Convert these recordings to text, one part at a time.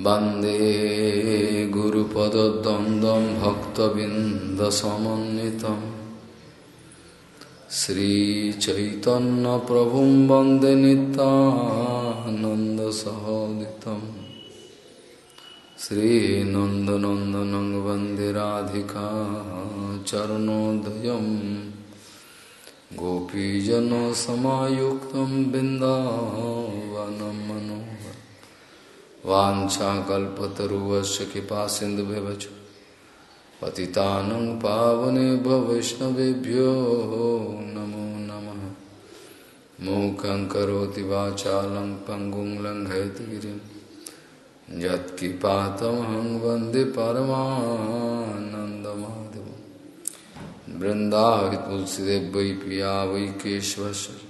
वंदे गुरुपदद्वन्द्वं भक्तबिन्दसमन्वितम्। श्रीचैतन्यप्रभुं वंदे नितानन्दसहोदितम् श्रीनन्दनन्दनं वंदे राधिका चरणोदयम्। गोपीजनसमायुक्तं बिन्दावनं मनोहर वाञ्छाकल्पतरुवश्च कृपा सिन्धुभ्यवच। पतितानं पावनेभ्यो वैष्णवेभ्यो नमो नमः। मूकं करोति वाचालं पङ्गुं लङ्घयतगिरिं यत्किपातमहं वंदे परमानन्दमाधवं तुलसीदेव वै पिया वै केशवस्य।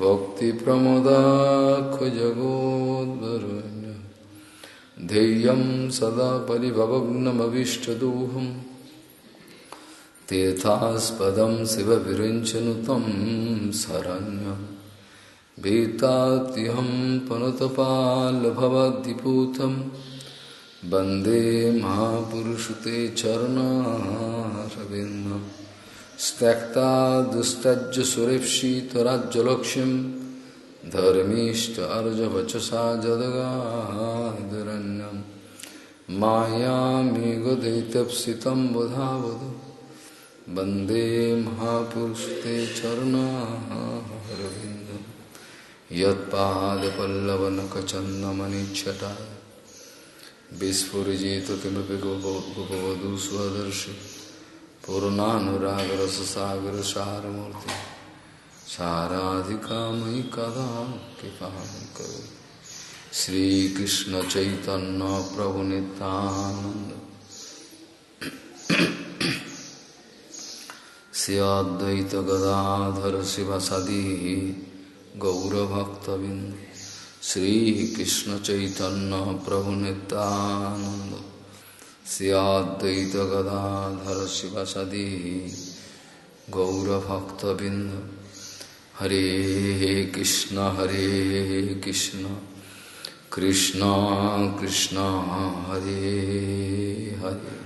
भक्तिप्रमदाखजगोद्वरुण्य ध्येयं सदा परिभवग्नमभीष्टदोहं तीर्थास्पदं शिवविरिञ्चनु तं शरण्यं भीतात्यहं पनुतपाल्भवद्दिपूतं वंदे महापुरुषते चरणारविन्दं त्यक्ता दुस्तज्ज सुरेप्सितराज्यलक्ष्मीं धर्मीष्ट अर्जवचसा जदगादरण्यं। मायामेघदैतप्सितं वधावद वंदे महापुरुषते चरणारविन्दं। यत्पादपल्लवनखचन्दमनिच्छटाय विस्फुरिजित किमपि गोपवधू स्वदर्शि पूर्णानुरागरससागरसारमूर्ति साराधिका मयि कदा कृपा करो। श्रीकृष्ण चैतन्य प्रभु नित्यानंद श्रियाद्वैत गदाधर शिवसदी गौरभक्तबिंद श्रीकृष्ण चैतन्य प्रभु नित्यानंद श्रियाद्वैत गदाधर शिवसदी गौरभक्तबिंद हरे कृष्ण हरे कृष्ण। कृष्ण कृष्ण, हरे हरे।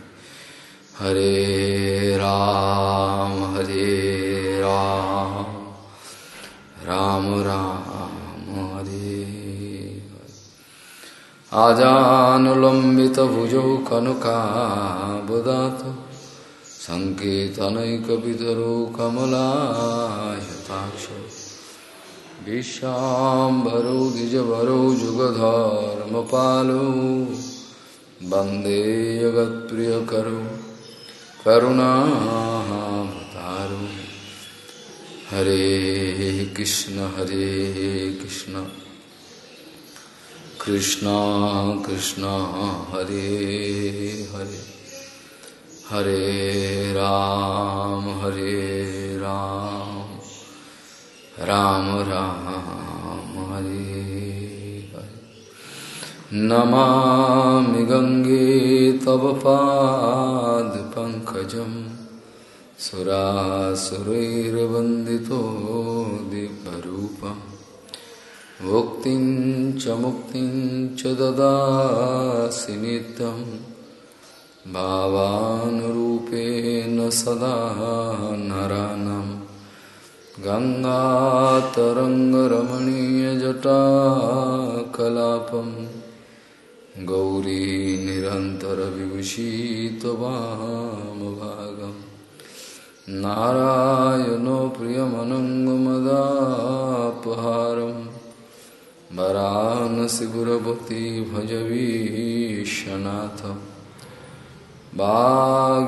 हरे राम हरे राम। राम राम। आजानुलम्बितभुजौ कनुकाबुदात सङ्केतनैकवितरो कमलायताक्ष विश्वाम्बरो द्विजभरो जुगधर्मपालो वंदे जगत्प्रियकरो करुणावतारो हरे कृष्ण हरे कृष्ण। कृष्ण कृष्ण, हरे हरे। हरे राम हरे राम। राम राम, हरे हरे। नमामि गङ्गे तव पादपङ्कजं सुरासुरैर्वन्दितो दिव्यरूपं भुक्तिं च मुक्तिं च ददासि नित्यं। भावानुरूपेण सदा नरानम् गङ्गातरङ्गरमणीयजटाकलापं। गौरी निरन्तरविभूषितवामभागं। नारायणो वरानसिपुरपति भजवीशनाथं वागीषजस्वदने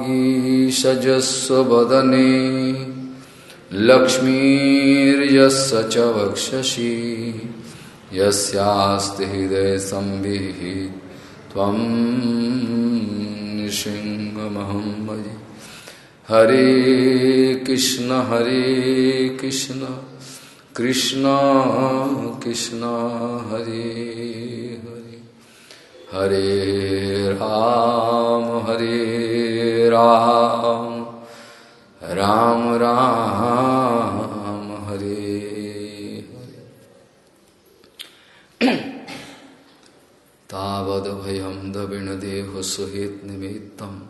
लक्ष्मीर्यस्य च वक्षसि। यस्यास्ति हृदयसंविः त्वं नृसिंहमहं भजे। हरे कृष्ण हरे कृष्ण। कृष्ण कृष्ण, हरे हरे। हरे राम हरे राम। राम राम, हरे हरे। तावद्भयं सुहित निमित्तं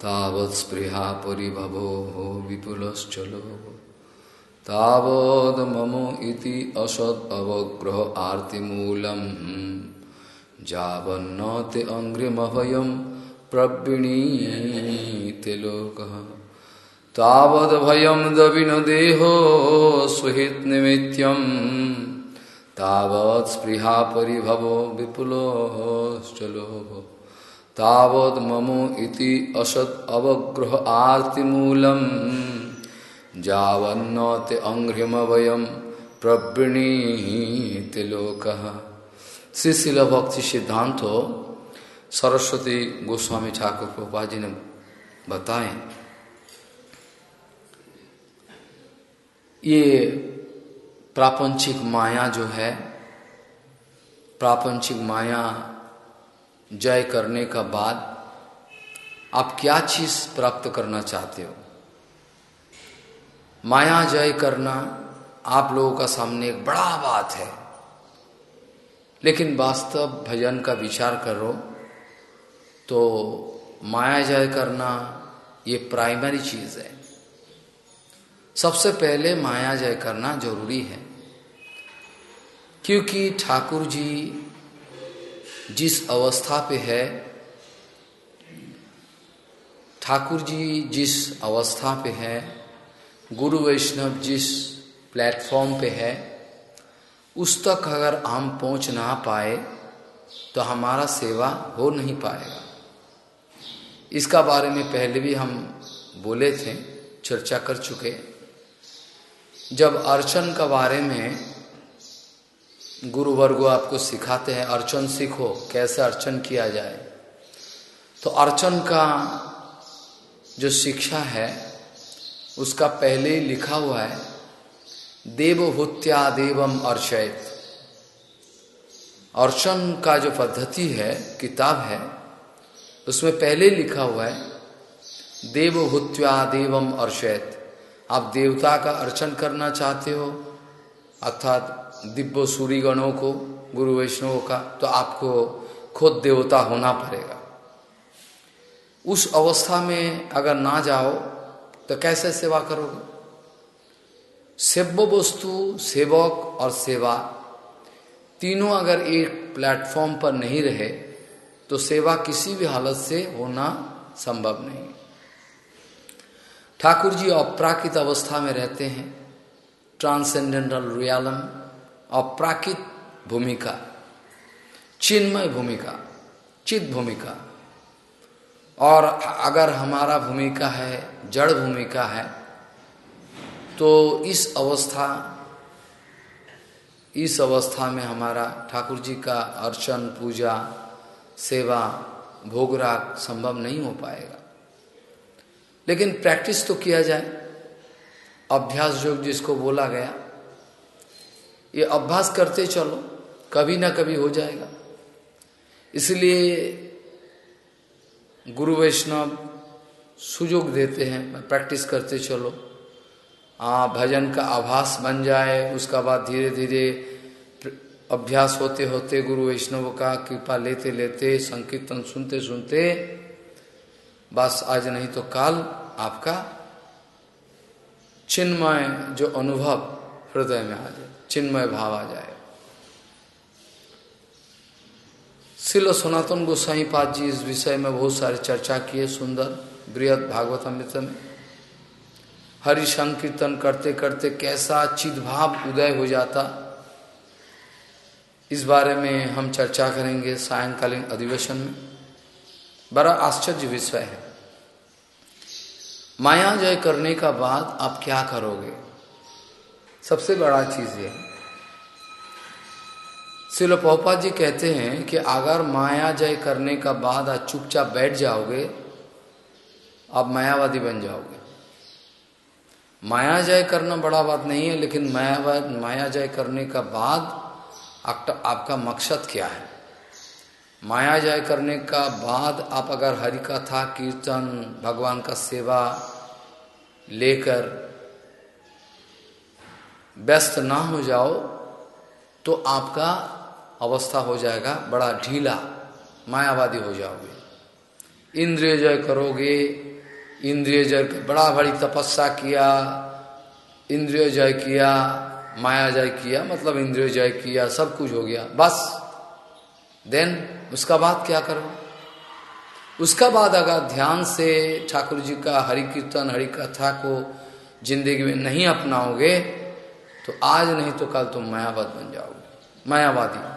तावत्स्पृहा परिभवो विपुलश्चलो तावद् इति असद अवग्रह आर्तिमूलम् जावन्नते अङ्घ्रिमभयं प्रवृणीते लोकः। तावद्भयं दविनदेहो सुहृत्निमित्यं तावत् स्पृहा परिभवो विपुलोश्च लोभो। तावद्ममो इति असत् अवग्रह आर्तिमूलं जावन्नते अङ्घ्रिमभयं प्रवृणीते लोकः। श्री शिल भक्ति सिद्धांत हो सरस्वती गोस्वामी ठाकुर गोपा जी ने बताए, ये प्रापंचिक माया जो है, प्रापंचिक माया जय करने का बाद आप क्या चीज़ प्राप्त करना चाहते हो? माया जय करना आप लोगों का सामने एक बड़ा बात है। लेकिन वास्तव भजन का विचार करो तो माया जय करना ये प्राइमरी चीज़ है। सबसे पहले माया जय करना ज़रूरी है। क्योंकि ठाकुर जी जिस अवस्था पे है, ठाकुर जी जिस अवस्था पे है गुरु वैष्णव जिस प्लेटफॉर्म पे है, उस तक अगर हम पहुँच ना पाए तो हमारा सेवा हो नहीं पाएगा। इसका बारे में पहले भी हम बोले थे, चर्चा कर चुके। जब अर्चन का बारे में गुरु वर्गो आपको सिखाते हैं, अर्चन सीखो, कैसे अर्चन किया जाए तो अर्चन का जो शिक्षा है उसका पहले लिखा हुआ है देवभूत्या देवम अर्चयत। अर्चन का जो पद्धति है, किताब है, उसमें पहले लिखा हुआ है देवभूत्या देवम अर्चयत। आप देवता का अर्चन करना चाहते हो, अर्थात दिव्य सूर्य गणों को, गुरु वैष्णव का तो आपको खुद देवता होना पड़ेगा। उस अवस्था में अगर ना जाओ तो कैसे सेवा करोगे? सेव्य वस्तु सेवक और सेवा। तीनों अगर एक प्लेटफॉर्म पर नहीं रहे तो सेवा किसी भी हालत से होना संभव नहीं। ठाकुर जी अपराकित अवस्था में रहते हैं। ट्रांसेंडेंटल रियालम, अपराकित भूमिका, चिन्मय भूमिका, चित भूमिका। और अगर हमारा भूमिका है, जड़ भूमिका है तो इस अवस्था इस अवस्था में हमारा ठाकुर जी का अर्चन, पूजा, सेवा, भोग भोगराग संभव नहीं हो पाएगा। लेकिन प्रैक्टिस तो किया जाए। अभ्यास योग जिसको बोला गया, ये अभ्यास करते चलो, कभी ना कभी हो जाएगा। इसलिए गुरु वैष्णव सुजोग देते हैं प्रैक्टिस करते चलो। हाँ भजन का आभास बन जाए, उसका बाद धीरे धीरे अभ्यास होते होते गुरु वैष्णव का कृपा लेते लेते संकीर्तन सुनते सुनते बस आज नहीं तो काल आपका चिन्मय जो अनुभव हृदय में आ जाए, चिन्मय भाव आ जाए। शिल सनातन गोसाई पाद जी इस विषय में बहुत सारे चर्चा किए सुंदर, बृहद भागवत अमृत में। हरि संकीर्तन करते करते कैसा चिदभाव उदय हो जाता। इस बारे में हम चर्चा करेंगे सायंकालीन अधिवेशन में। बड़ा आश्चर्य विषय है। माया जय करने का बाद आप क्या करोगे? सबसे बड़ा चीज़ ये सिलो पोपा जी कहते हैं कि अगर माया जय करने का बाद आज चुपचाप बैठ जाओगे, आप मायावादी बन जाओगे। माया जय करना बड़ा बात नहीं है, लेकिन मायावाद, माया जय करने का बाद आपका मकसद क्या है? माया जय करने का बाद आप अगर हरि कथा कीर्तन, भगवान का सेवा लेकर व्यस्त ना हो जाओ तो आपका अवस्था हो जाएगा, बड़ा ढीला, मायावादी हो जाओगे। इंद्रिय जय करोगे, इंद्रिय जय बड़ा बड़ी तपस्या किया, इंद्रिय जय किया, माया जय किया मतलब इंद्रिय जय किया, सब कुछ हो गया, बस। देन उसका बाद क्या करो? उसका बाद अगर ध्यान से ठाकुर जी का हरि कीर्तन हरि कथा को ज़िंदगी में नहीं अपनाओगे तो आज नहीं तो कल तुम मायावाद बन जाओगे, मायावादी।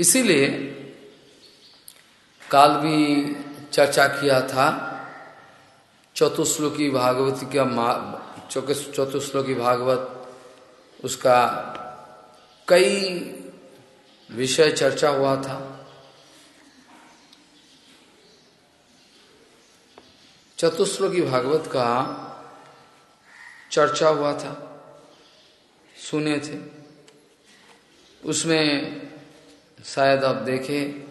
इसीलिए काल भी चर्चा किया था। चतुश्लोकी भागवती का मा चतुश्लोकी भागवत, उसका कई विषय चर्चा हुआ था। चतुश्लोकी भागवत का चर्चा हुआ था। सुने थे। उसमें शायद आप देखें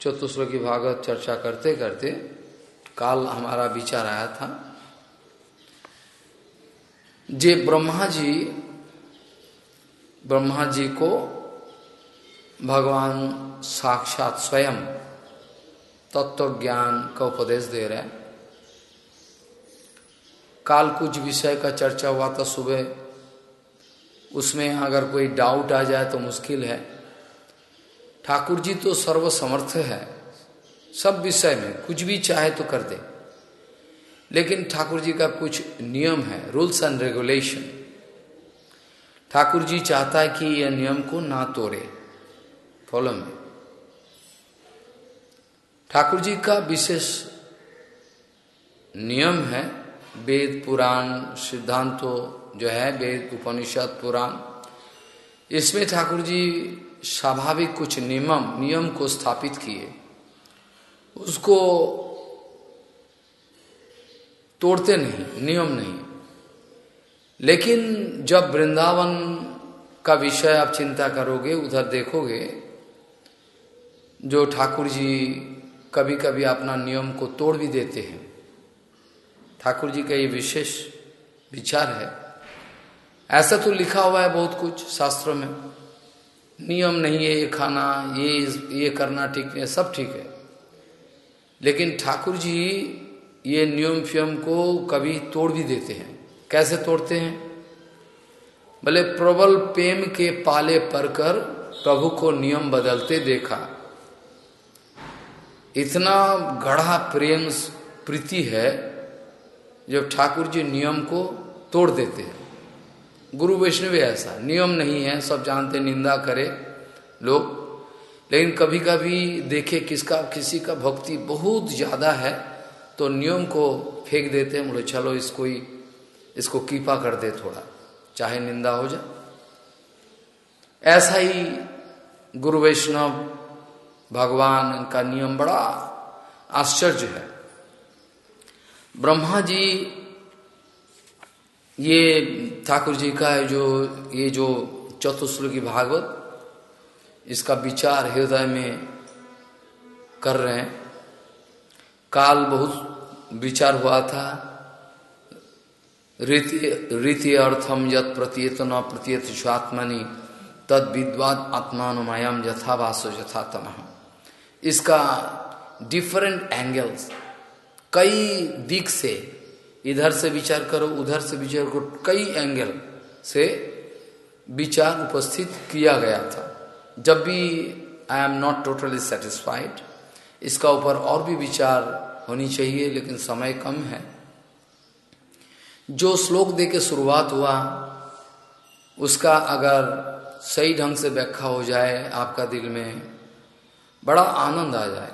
चतुश्लोकी भागवत चर्चा करते करते काल हमारा विचार आया था। जे ब्रह्मा जी ब्रह्मा जी को भगवान साक्षात स्वयं तत्व ज्ञान का उपदेश दे रहे हैं। काल कुछ विषय का चर्चा हुआ था सुबह। उसमें अगर कोई डाउट आ जाए तो मुश्किल है। ठाकुर जी तो सर्वसमर्थ है। सब विषय में कुछ भी चाहे तो कर दे। लेकिन ठाकुर जी का कुछ नियम है rules and regulation Thakur ji चाहता है कि यह नियम को ना तोड़े। फॉलो में। ठाकुर जी का विशेष नियम है, वेद पुराण सिद्धांतों जो है, वेद, उपनिषद, पुराण। इसमें ठाकुर जी स्वाभाविक कुछ नियम नियम को स्थापित किए। उसको तोड़ते नहीं, नियम नहीं। लेकिन जब वृंदावन का विषय आप चिंता करोगे, उधर देखोगे, जो ठाकुर जी कभी कभी अपना नियम को तोड़ भी देते हैं। ठाकुर जी का ये विशेष विचार है। ऐसा तो लिखा हुआ है बहुत कुछ शास्त्रों में। नियम नहीं है ये खाना, ये ये करना ठीक है, सब ठीक है। लेकिन ठाकुर जी ये नियम फ्यम को कभी तोड़ भी देते हैं। कैसे तोड़ते हैं? भले प्रबल प्रेम के पाले पढ़कर प्रभु को नियम बदलते देखा। इतना गढ़ा प्रेम, प्रीति है, जब ठाकुर जी नियम को तोड़ देते हैं। गुरु वैष्णव ऐसा। नियम नहीं है, सब जानते, निंदा करे लोग। लेकिन कभी कभी देखे किसका, किसी का भक्ति बहुत ज़्यादा है तो नियम को फेंक देते हैं, बोले, चलो, इसको ही, इसको कीपा कर दे थोड़ा। चाहे निंदा हो जाए। ऐसा ही गुरु वैष्णव, भगवान का नियम बड़ा आश्चर्य है। ब्रह्मा जी ये ठाकुर जी का जो, ये जो चतुश्लोकी भागवत, इसका विचार हृदय में कर रहे हैं। काल बहुत विचार हुआ था। रीति अर्थम यत प्रतीयत न प्रतीयत स्वात्मनि तद विद्वाद आत्मानुमयम यथावासो यथातम। इसका डिफरेंट एंगल्स कई दिख से इधर से विचार करो, उधर से विचार करो। कई एंगल से विचार उपस्थित किया गया था। जब भी I am not totally satisfied इसका ऊपर और भी विचार होनी चाहिए, लेकिन समय कम है। जो श्लोक दे के शुरुआत हुआ, उसका अगर सही ढंग से व्याख्या हो जाए आपका दिल में, बड़ा आनंद आ जाए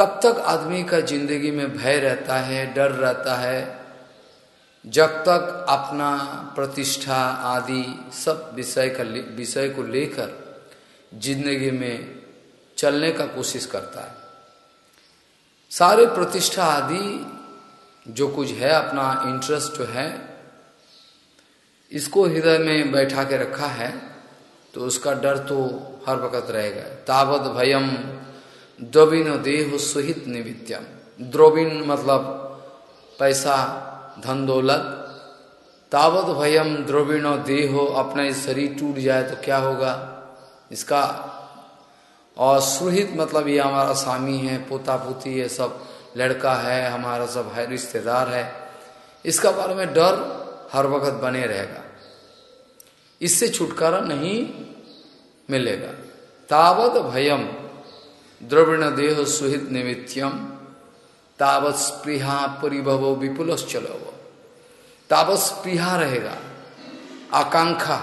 तब तक आदमी का ज़िंदगी में भय रहता है, डर रहता है। जब तक अपना प्रतिष्ठा आदि सब विषय का विषय को लेकर ज़िंदगी में चलने का कोशिश करता है। सारे प्रतिष्ठा आदि जो कुछ है, अपना इंटरेस्ट जो है, इसको हृदय में बैठा के रखा है तो उसका डर तो हर वक्त रहेगा। तावत भयम द्रविन देह सुहित निवित्यम द्रोविन मतलब पैसा, धन दौलत। तावत भयम द्रोविणो देहो अपना शरीर टूट जाए तो क्या होगा? इसका और सुहित मतलब ये हमारा स्वामी है पोता पोती ये सब लड़का है, हमारा सब है, रिश्तेदार है। इसका बारे में डर हर वक्त बने रहेगा। इससे छुटकारा नहीं मिलेगा। तावत भयम द्रविण देह सुहित निमित्यम तावत स्पृहा परिभव विपुल चलो तावत स्पृहा रहेगा। आकांक्षा,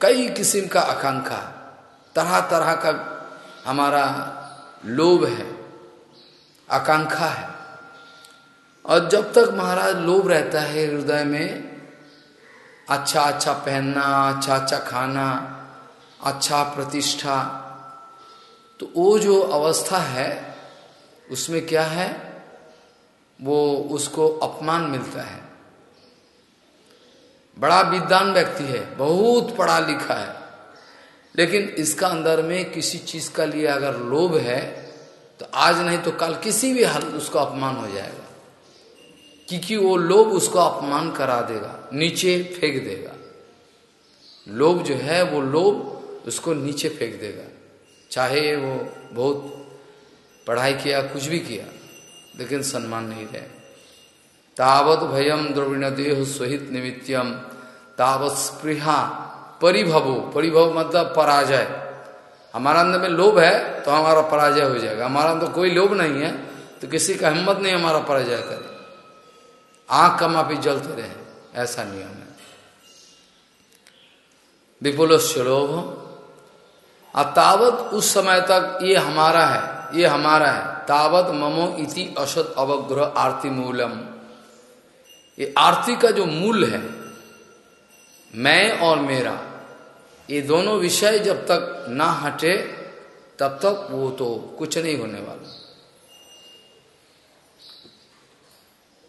कई किस्म का आकांक्षा तरह तरह का हमारा लोभ है, आकांक्षा है। और जब तक महाराज लोभ रहता है हृदय में अच्छा अच्छा पहनना अच्छा अच्छा खाना अच्छा प्रतिष्ठा तो वो जो अवस्था है, उसमें क्या है? वो उसको अपमान मिलता है। बड़ा विद्वान व्यक्ति है, बहुत पढ़ा लिखा है। लेकिन इसका अंदर में किसी चीज़ का लिए अगर लोभ है तो आज नहीं तो कल किसी भी हाल उसको अपमान हो जाएगा। क्योंकि वो लोभ उसको अपमान करा देगा, नीचे फेंक देगा। लोभ जो है, वो लोभ उसको नीचे फेंक देगा। चाहे वो बहुत पढ़ाई किया, कुछ भी किया, लेकिन सम्मान नहीं रहे। तावत भयम द्रविण देह स्वहित निमित्यम तावत स्पृहा परिभवो। परिभव मतलब पराजय। हमारा अंदर में लोभ है तो हमारा पराजय हो जाएगा। हमारा अंदर कोई लोभ नहीं है तो किसी का हिम्मत नहीं हमारा पराजय करे। आँख का मापी जलते रहे, ऐसा नियम है। विपुल लोभ और तावत उस समय तक ये हमारा है, ये हमारा है। तावत ममो इति असत अवग्रह आरती मूलम। ये आरती का जो मूल है, मैं और मेरा, ये दोनों विषय जब तक ना हटे, तब तक वो तो कुछ नहीं होने वाला।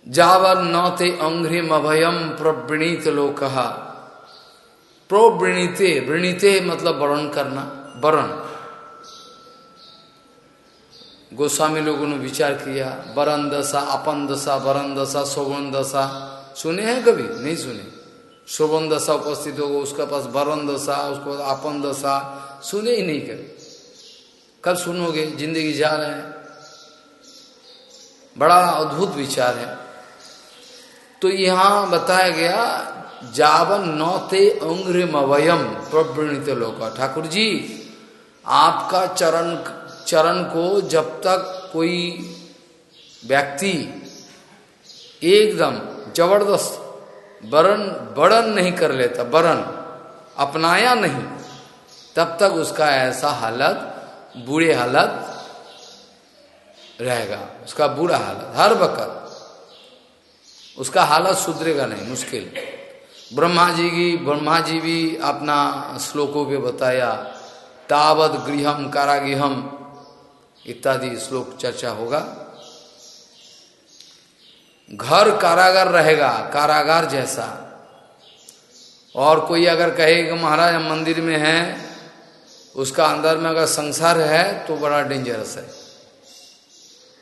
जावर नौते अंग्रिम अभयम प्रवृणीत लोक प्रोवृणीते, वृणीते मतलब वर्ण करना। वर्ण। गोस्वामी लोगों ने विचार किया, वरण दशा, अपन दशा, वरण दशा, शोभन दशा। सुने हैं कभी? नहीं सुने। शोभन दशा उपस्थित होगा, उसका पास वरण दशा, उसको अपन दशा। सुने ही नहीं कभी। कब सुनोगे? ज़िंदगी जा रहे हैं। बड़ा अद्भुत विचार है। तो यहाँ बताया गया जावन नौते अंग्रिम अवयम प्रवृणित लोक। ठाकुर जी आपका चरण चरण को जब तक कोई व्यक्ति एकदम ज़बरदस्त वरण बड़न नहीं कर लेता वरण अपनाया नहीं, तब तक उसका ऐसा हालत, बुरे हालत रहेगा। उसका बुरा हालत, हर वक्त। उसका हालत सुधरेगा नहीं, मुश्किल। ब्रह्मा जी की, ब्रह्मा जी भी अपना श्लोकों पे बताया तावत गृहम कारागृहम इत्यादि श्लोक चर्चा होगा। घर कारागार रहेगा, कारागार जैसा। और कोई अगर कहे कि महाराज हम मंदिर में हैं, उसका अंदर में अगर संसार है तो बड़ा डेंजरस है।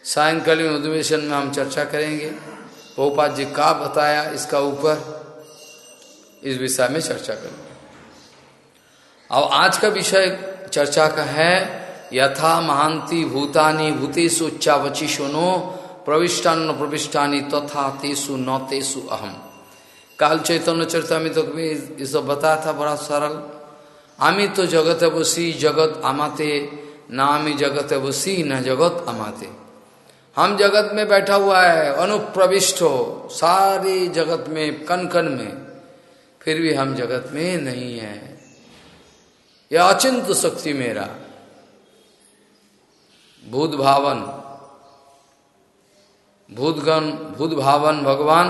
सायंकालीन अधिवेशन में हम चर्चा करेंगे। पोपात जी का बताया, इसका ऊपर इस विषय में चर्चा करेंगे। अब आज का विषय चर्चा का है, यथा महांति भूतानी भूतेषु उच्चावची सुनो प्रविष्टान प्रविष्टानी तथा तेसु न तेसु अहम। काल चैतन्य चरितमित तो ये सब बताया था बड़ा सरल, आमी तो जगत बसी जगत आमाते, ना आमी जगत बसी न जगत अमाते हम जगत में बैठा हुआ है, अनुप्रविष्ट हो, सारे जगत में कन कन में, फिर भी हम जगत में नहीं है। यह अचिंत शक्ति मेरा। भूत भावन भूतगण भूत भावन भगवान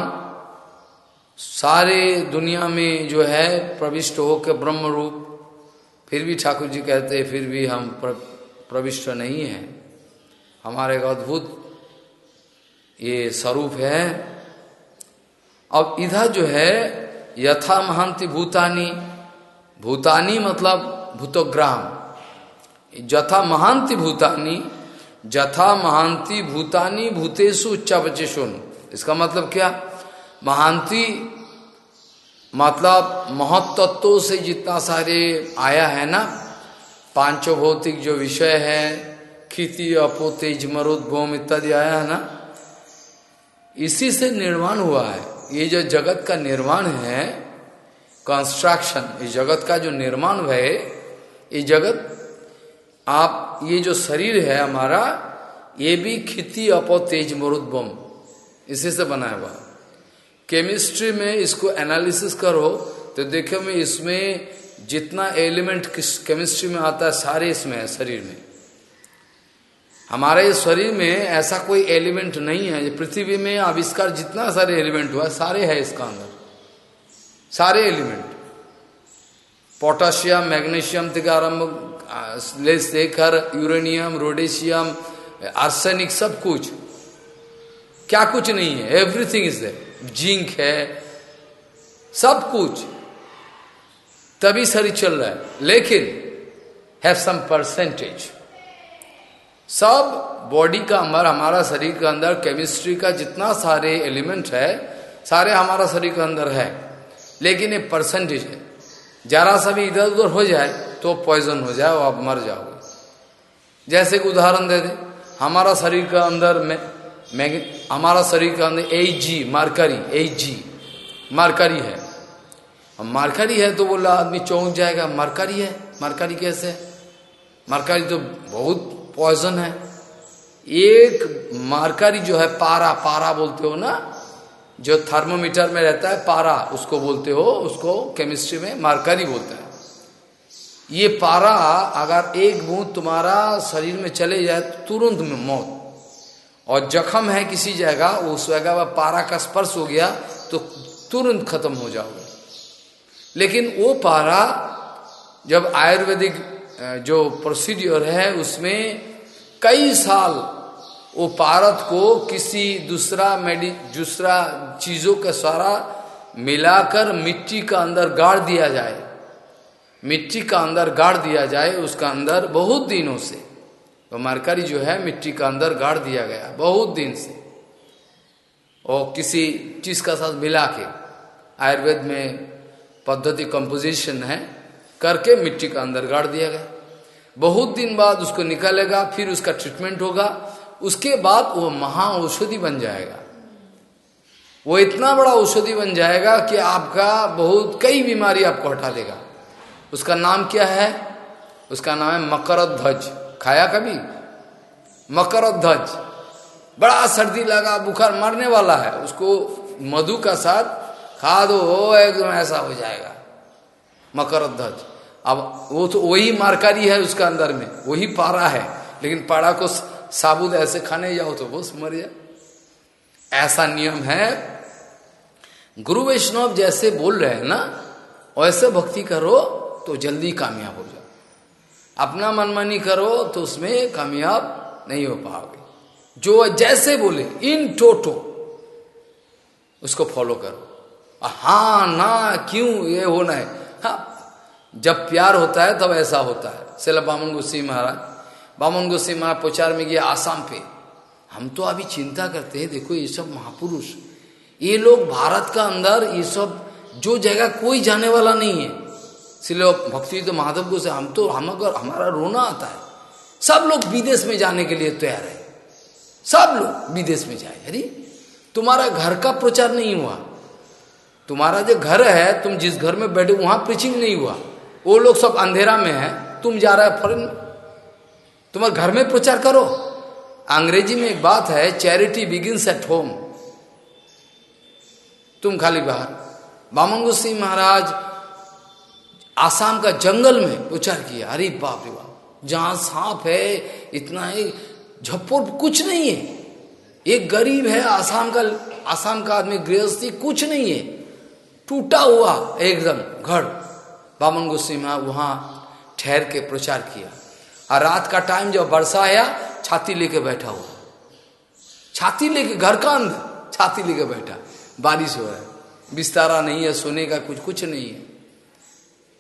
सारे दुनिया में जो है प्रविष्ट हो के ब्रह्म रूप फिर भी ठाकुर जी कहते हैं, फिर भी हम प्रविष्ट नहीं हैं। हमारे एक अद्भुत ये स्वरूप है। अब इधर जो है यथा महंती भूतानी। भूतानी मतलब भूतोग्राम। जथा महांति भूतानी जथा महांति भूतानी भूतेशु उच्चावचेशुन इसका मतलब क्या? महांति मतलब महत्त्व से जितना सारे आया है ना? पाँचों भौतिक जो विषय है, खेती अपो तेज मरुद भोम इत्यादि आया है ना? इसी से निर्माण हुआ है। ये जो जगत का निर्माण है कंस्ट्रक्शन इस जगत का जो निर्माण है ये जगत, आप, ये जो शरीर है हमारा, ये भी खिति अपो तेज मरुद्वम इसी से बनाया हुआ केमिस्ट्री में इसको एनालिसिस करो तो देखो मैं इसमें जितना एलिमेंट किस केमिस्ट्री में आता है, सारे इसमें है, शरीर में। हमारे शरीर में ऐसा कोई एलिमेंट नहीं है पृथ्वी में आविष्कार जितना सारे एलिमेंट हुआ, सारे है इसका अंदर। सारे एलिमेंट पोटाशियम, मैग्नीशियम থেকে आरंभ लेकर यूरेनियम, रोडेशियम, आर्सेनिक सब कुछ। क्या कुछ नहीं है। एवरीथिंग इज़ जिंक है। सब कुछ। तभी शरीर चल रहा है। लेकिन हैव सम परसेंटेज सब बॉडी का अंदर हमारा शरीर के अंदर केमिस्ट्री का जितना सारे एलिमेंट है, सारे हमारा शरीर के अंदर है। लेकिन एक परसेंटेज है। जरा सा भी इधर उधर हो जाए तो पॉइजन हो जाए और आप मर जाओगे। जैसे कि उदाहरण दे दें, हमारा शरीर के अंदर में हमारा शरीर के अंदर H G mercury H G mercury है। मार्करी है तो बोला आदमी चौंक जाएगा, मार्करी है? मार्करी कैसे? मार्करी तो बहुत पॉइजन है। एक मार्करी जो है, पारा पारा बोलते हो ना जो थर्मोमीटर में रहता है, पारा, उसको बोलते हो, उसको केमिस्ट्री में मार्करी बोलते हैं। ये पारा, अगर एक बूंद तुम्हारा शरीर में चले जाए तो तुरंत में मौत। और जख्म है किसी जगह, उस जगह वह पारा का स्पर्श हो गया तो तुरंत खत्म हो जाओगे। लेकिन वो पारा, जब आयुर्वेदिक जो प्रोसीड्योर है, उसमें कई साल वो पारत को किसी दूसरा मेडि, दूसरा चीज़ों के सारा मिलाकर मिट्टी का अंदर गाड़ दिया जाए। मिट्टी का अंदर गाड़ दिया जाए उसका अंदर बहुत दिनों से। तो मरकरी जो है, मिट्टी का अंदर गाड़ दिया गया, बहुत दिन से। और किसी चीज़ का साथ मिला के आयुर्वेद में पद्धति कंपोजिशन है, करके मिट्टी का अंदर गाड़ दिया गया। बहुत दिन बाद उसको निकालेगा, फिर उसका ट्रीटमेंट होगा। उसके बाद वो महा औषधि बन जाएगा। वो इतना बड़ा औषधि बन जाएगा कि आपका बहुत कई बीमारी आपको हटा देगा। उसका नाम क्या है? उसका नाम है मकर ध्वज खाया कभी? मकर ध्वज बड़ा सर्दी लगा, बुखार मरने वाला है। उसको मधु का साथ खा दो एकदम ऐसा हो जाएगा। मकर ध्वज अब वो तो वही मारकारी है उसका अंदर में। वही पारा है। लेकिन पारा को साबुत ऐसे खाने जाओ तो बस मर जाए। ऐसा नियम है। गुरु वैष्णव जैसे बोल रहे हैं ना, वैसे भक्ति करो तो जल्दी कामयाब हो जाओ। अपना मनमानी करो तो उसमें कामयाब नहीं हो पाओगे। जो जैसे बोले, इन टोटो, उसको फॉलो करो। हाँ ना, क्यों, ये होना है। हाँ जब प्यार होता है तब ऐसा होता है। सिला बामन गुस्सी महाराज बामन गोस्वी महाराज प्रचार में गया आसाम पे। हम तो अभी चिंता करते हैं, देखो ये सब महापुरुष। ये लोग भारत का अंदर, ये सब जो जगह कोई जाने वाला नहीं है। इसलिए भक्ति तो माधव को से हम तो हम अगर, हमारा रोना आता है। सब लोग विदेश में जाने के लिए तैयार है। सब लोग विदेश में जाए अरे तुम्हारा घर का प्रचार नहीं हुआ। तुम्हारा जो घर है, तुम जिस घर में बैठे वहाँ प्रीचिंग नहीं हुआ। वो लोग सब अंधेरा में है। तुम जा रहे फॉरन तुम्हारे घर में प्रचार करो। अंग्रेज़ी में एक बात है चैरिटी बिगिंस एट होम तुम खाली बाहर। बामंगो सिंह महाराज आसाम का जंगल में प्रचार किया अरे बाप रे बाप, जहाँ सांप है, इतना ही झप्पोर कुछ नहीं है। एक गरीब है, आसाम का आसाम का आदमी गृहस्थी कुछ नहीं है। टूटा हुआ एकदम घर। बामन गोस्वी वहाँ ठहर के प्रचार किया। और रात का टाइम जब वर्षा आया, छाती लेके बैठा हुआ। छाती लेके, घर का अंदर छाती लेके बैठा। बारिश हो रहा है। बिस्तारा नहीं है, सोने का कुछ कुछ नहीं है।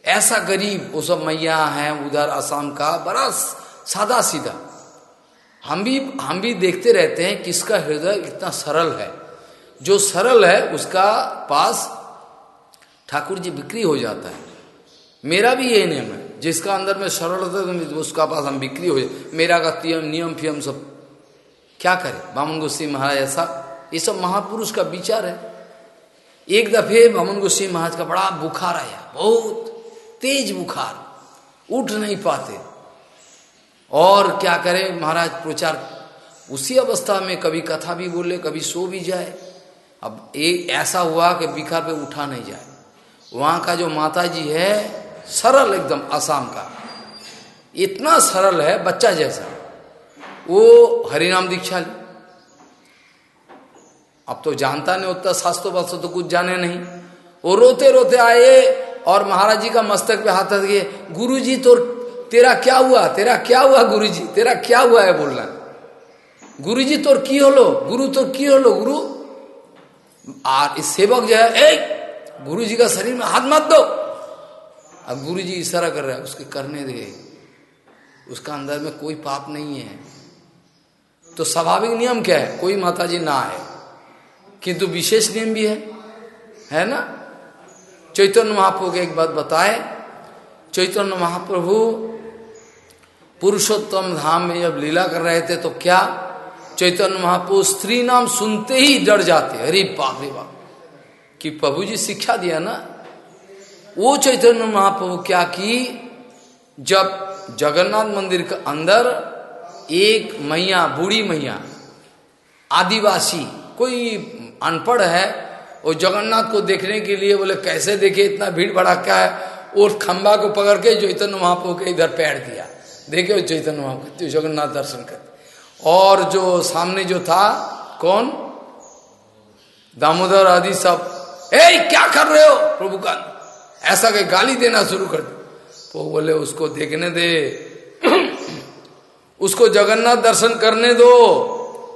ऐसा गरीब, वो सब मैया है, उधर असम का, बड़ा सादा सीधा हम भी हम भी देखते रहते हैं किसका हृदय इतना सरल है। जो सरल है, उसका पास ठाकुर जी बिक्री हो जाता है। मेरा भी यही नियम है। जिसका अंदर में सरल होता है तो उसका पास हम बिक्री हो जाए। मेरा का नियम, फियम सब। क्या करे? बामन गोस्वी महाराज ऐसा ये सब महापुरुष का विचार है। एक दफे बामन गोस्वी महाराज का बड़ा बुखार आया। बहुत तेज बुखार। उठ नहीं पाते। और क्या करे? महाराज प्रचार उसी अवस्था में कभी कथा भी बोले, कभी सो भी जाए। अब एक ऐसा हुआ कि बिखर पे उठा नहीं जाए। वहाँ का जो माता जी है सरल एकदम आसाम का। इतना सरल है, बच्चा जैसा। वो हरिनाम दीक्षा ली अब तो जानता नहीं उतना शास्त्र वास्त्र तो कुछ जाने नहीं। वो रोते रोते आए और महाराज जी का मस्तक पे हाथ हथ गए गुरु जी तो तेरा क्या हुआ, तेरा क्या हुआ गुरु जी तेरा क्या हुआ है बोलना। गुरु जी तोर की होलो, गुरु तो की होलो, गुरु। और इस सेवक जो है ए गुरु जी का शरीर में हाथ मत दो। अब गुरु जी इशारा कर रहा है, उसके करने दे। उसका अंदर में कोई पाप नहीं है। तो स्वाभाविक नियम क्या है? कोई माता जी ना आए। किंतु विशेष नियम भी है। है ना? चैतन्य महाप्रभु एक बात बताए। चैतन्य महाप्रभु पुरुषोत्तम धाम में जब लीला कर रहे थे तो क्या चैतन्य महाप्रभु स्त्री नाम सुनते ही डर जाते अरे बाप रे बाप। कि प्रभु जी शिक्षा दिया ना? वो चैतन्य महाप्रभु क्या की? जब जगन्नाथ मंदिर के अंदर एक मैया, बूढ़ी मैया, आदिवासी, कोई अनपढ़ है वो जगन्नाथ को देखने के लिए बोले, कैसे देखे, इतना भीड़ भड़ाका है? और खंबा को पकड़ के चैतन्य महाप्रभु के इधर पैर दिया देखे चैतन्य महाप्रभु जगन्नाथ दर्शन करते और जो सामने जो था, कौन? दामोदर आदि सब, ए, क्या कर रहे हो? प्रभु का ऐसा के गाली देना शुरू कर दे। तो बोले, उसको देखने दे। उसको जगन्नाथ दर्शन करने दो।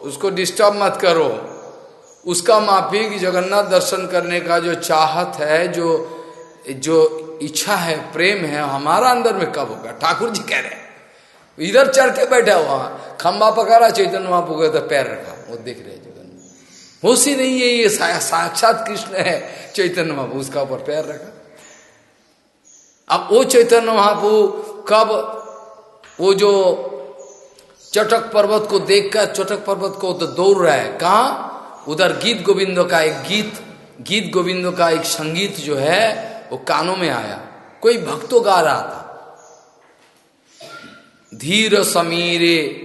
उसको डिस्टर्ब मत करो। उसका माफिक जगन्नाथ दर्शन करने का जो चाहत है, जो जो इच्छा है, प्रेम है, हमारा अंदर में कब होगा? ठाकुर जी कह रहे हैं। इधर चढ़ के बैठा वहाँ खंबा पकड़ा, चैतन्य वहाँ पुगे तो पैर रखा। वो देख रहे जगन्नाथ। होश नहीं है ये साक्षात कृष्ण है। चैतन्य महापू उसका ऊपर पैर रखा। अब वो चैतन्य महापू कब वो जो चटक पर्वत को देखकर, चटक पर्वत को तो दौड़ रहा है, कहा? उधर गीत गोविंदो का एक गीत गीत गोविंदो का एक संगीत जो है, वो कानों में आया। कोई भक्तों गा रहा था। धीर समीरे,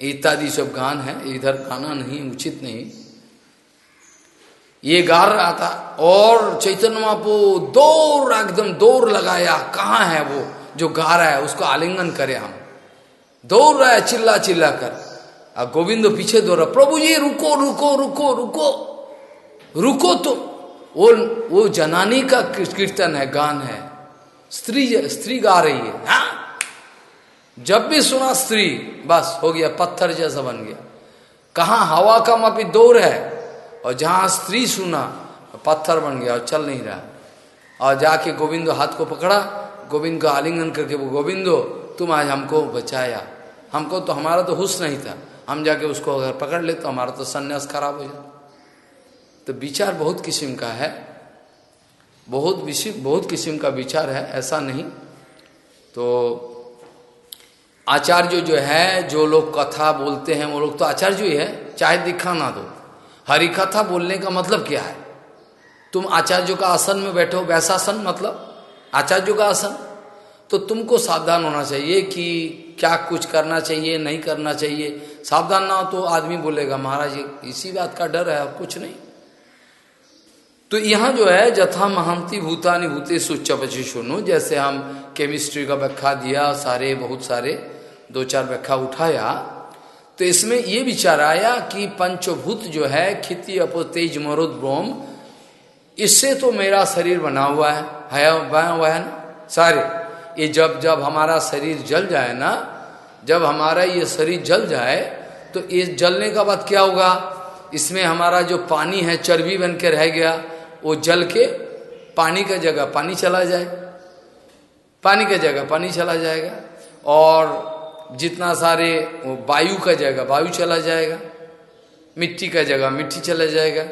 इत्यादि सब गान है, इधर गाना नहीं, उचित नहीं। ये गा रहा था और चैतन्य महापो दौड़ एकदम दौड़ लगाया, कहाँ है वो जो गा रहा है, उसको आलिंगन करे हम। दौड़ रहा है, चिल्ला चिल्ला कर। अब गोविंद पीछे दौड़, प्रभु जी, रुको रुको रुको रुको। रुको तो। वो वो जनानी का कीर्तन है, गान है। स्त्री स्त्री गा रही है। हा? जब भी सुना स्त्री, बस हो गया, पत्थर जैसा बन गया। कहा हवा का मापी दौर है? और जहाँ स्त्री सुना, पत्थर बन गया और चल नहीं रहा। और जाके गोविंदो हाथ को पकड़ा, गोविंद को आलिंगन करके वो गोविंदो, तुम आज हमको बचाया। हमको तो हमारा तो हुस नहीं था। हम जाके उसको अगर पकड़ ले तो हमारा तो संन्यास खराब हो जाता। तो विचार बहुत किस्म का है। बहुत बहुत किस्म का विचार है, ऐसा नहीं। तो आचार्य जो है, जो लोग कथा बोलते हैं, वो लोग तो आचार्य ही है। चाहे दिखा ना दो। हरी कथा बोलने का मतलब क्या है? तुम आचार्यों का आसन में बैठो वैसा आसन मतलब? आचार्यों का आसन? तो तुमको सावधान होना चाहिए कि क्या कुछ करना चाहिए, नहीं करना चाहिए। सावधान ना हो तो आदमी बोलेगा, महाराज इसी बात का डर है कुछ नहीं। तो यहाँ जो है जथा महंती भूतानि भूते सुच्च सुनो जैसे हम केमिस्ट्री का व्याख्या दिया, सारे, बहुत सारे, दो चार व्याख्या उठाया। तो इसमें ये विचार आया कि पंचभूत जो है, खिति अपो तेज मरुद ब्रोम, इससे तो मेरा शरीर बना हुआ है। है, बना हुआ है ना? सारे। ये जब जब हमारा शरीर जल जाए ना, जब हमारा ये शरीर जल जाए तो ये जलने का बाद क्या होगा? इसमें हमारा जो पानी है, चर्बी बन के रह गया, वो जल के पानी का जगह, पानी चला जाए। पानी का जगह, पानी चला जाएगा। और जितना सारे वायु का जाएगा, वायु चला जाएगा, मिट्टी का जगह मिट्टी चला जाएगा,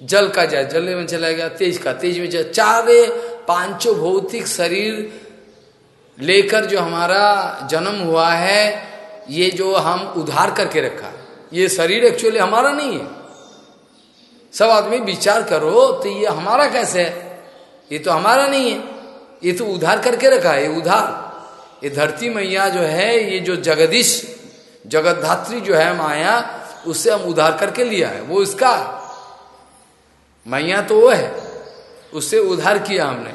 जल का जाए जल में चला गया, तेज का, तेज में चला चारे पाँचों भौतिक शरीर लेकर जो हमारा जन्म हुआ है, ये जो हम उधार करके रखा, ये शरीर एक्चुअली हमारा नहीं है। सब आदमी विचार करो तो ये हमारा कैसे है? ये तो हमारा नहीं है, ये तो उधार करके रखा है, ये उधार। ये धरती मैया जो है, ये जो जगदीश जगतधात्री जो है माया उससे हम उधार करके लिया है। वो इसका मैया तो वो है। उससे उधार किया हमने।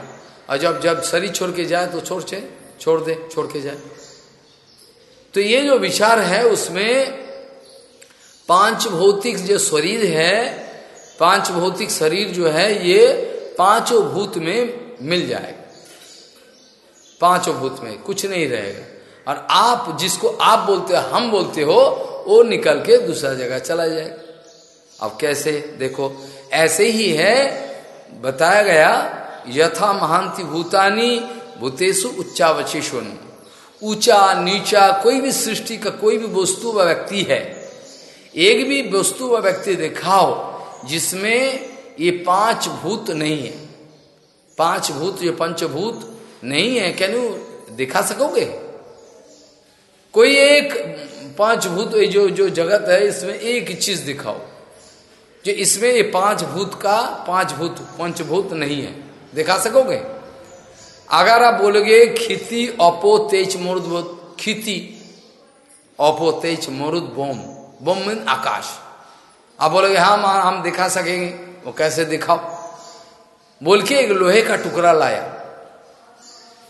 और जब जब शरीर छोड़ के जाए तो छोड़ छे छोड़ दे, छोड़ के जाए। तो ये जो विचार है, उसमें पाँच भौतिक जो शरीर है, पाँच भौतिक शरीर जो है, ये पाँचों भूत में मिल जाएगा। पाँचों भूत में, कुछ नहीं रहेगा। और आप जिसको आप बोलते हो, हम बोलते हो, वो निकल के दूसरा जगह चला जाएगा। अब कैसे? देखो, ऐसे ही है, बताया गया, यथा महांति भूतानी भूतेशु उच्चावचेशन ऊँचा, नीचा, कोई भी सृष्टि का कोई भी वस्तु व व्यक्ति है, एक भी वस्तु व व्यक्ति दिखाओ, जिसमें ये पाँच भूत नहीं है। पाँच भूत, ये पंचभूत नहीं है, क्या दिखा सकोगे? कोई एक पाँच भूत जो जो जगत है, इसमें एक चीज़ दिखाओ। जो इसमें ये पाँच भूत का, पाँच भूत पंचभूत नहीं है। दिखा सकोगे? अगर आप बोलोगे, खिति अपो तेज मुरुद खिति अपो तेज मुरुद बोम बोम मीन आकाश। आप बोलोगे हाँ हम दिखा सकेंगे। वो कैसे दिखाओ? बोल के एक लोहे का टुकड़ा लाया।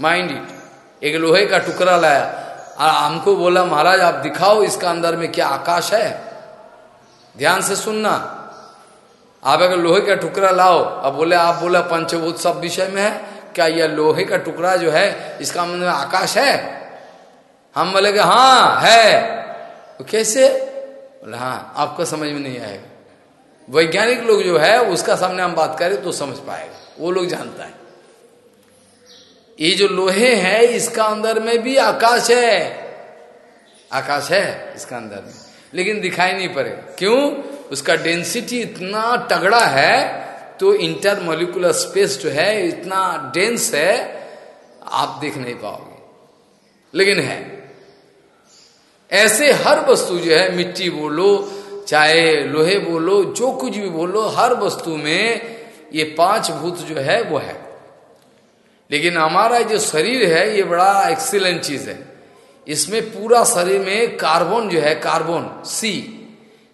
Mind it. एक लोहे का टुकड़ा लाया। और हमको बोला, महाराज, आप दिखाओ इसका अंदर में क्या आकाश है। ध्यान से सुनना। आप अगर लोहे का टुकड़ा लाओ। अब बोले, आप बोला, पंचभूत सब विषय में है। क्या यह लोहे का टुकड़ा जो है, इसका अंदर में आकाश है? हम बोले कि हाँ है। तो कैसे? बोले हाँ आपको समझ में नहीं आएगा। वैज्ञानिक लोग जो है, उसका सामने हम बात करें तो समझ पाएगा। वो लोग जानता है। ये जो लोहे है, इसका अंदर में भी आकाश है। आकाश है इसका अंदर में। लेकिन दिखाई नहीं पड़ेगा। क्यों? उसका डेंसिटी इतना तगड़ा है तो इंटर मोलिकुलर स्पेस जो है, इतना डेंस है, आप देख नहीं पाओगे। लेकिन है। ऐसे हर वस्तु जो है, मिट्टी बोलो, चाहे लोहे बोलो, जो कुछ भी बोलो, हर वस्तु में ये पाँच भूत जो है, वो है। लेकिन हमारा जो शरीर है, ये बड़ा एक्सीलेंट चीज़ है। इसमें पूरा शरीर में कार्बन जो है कार्बन सी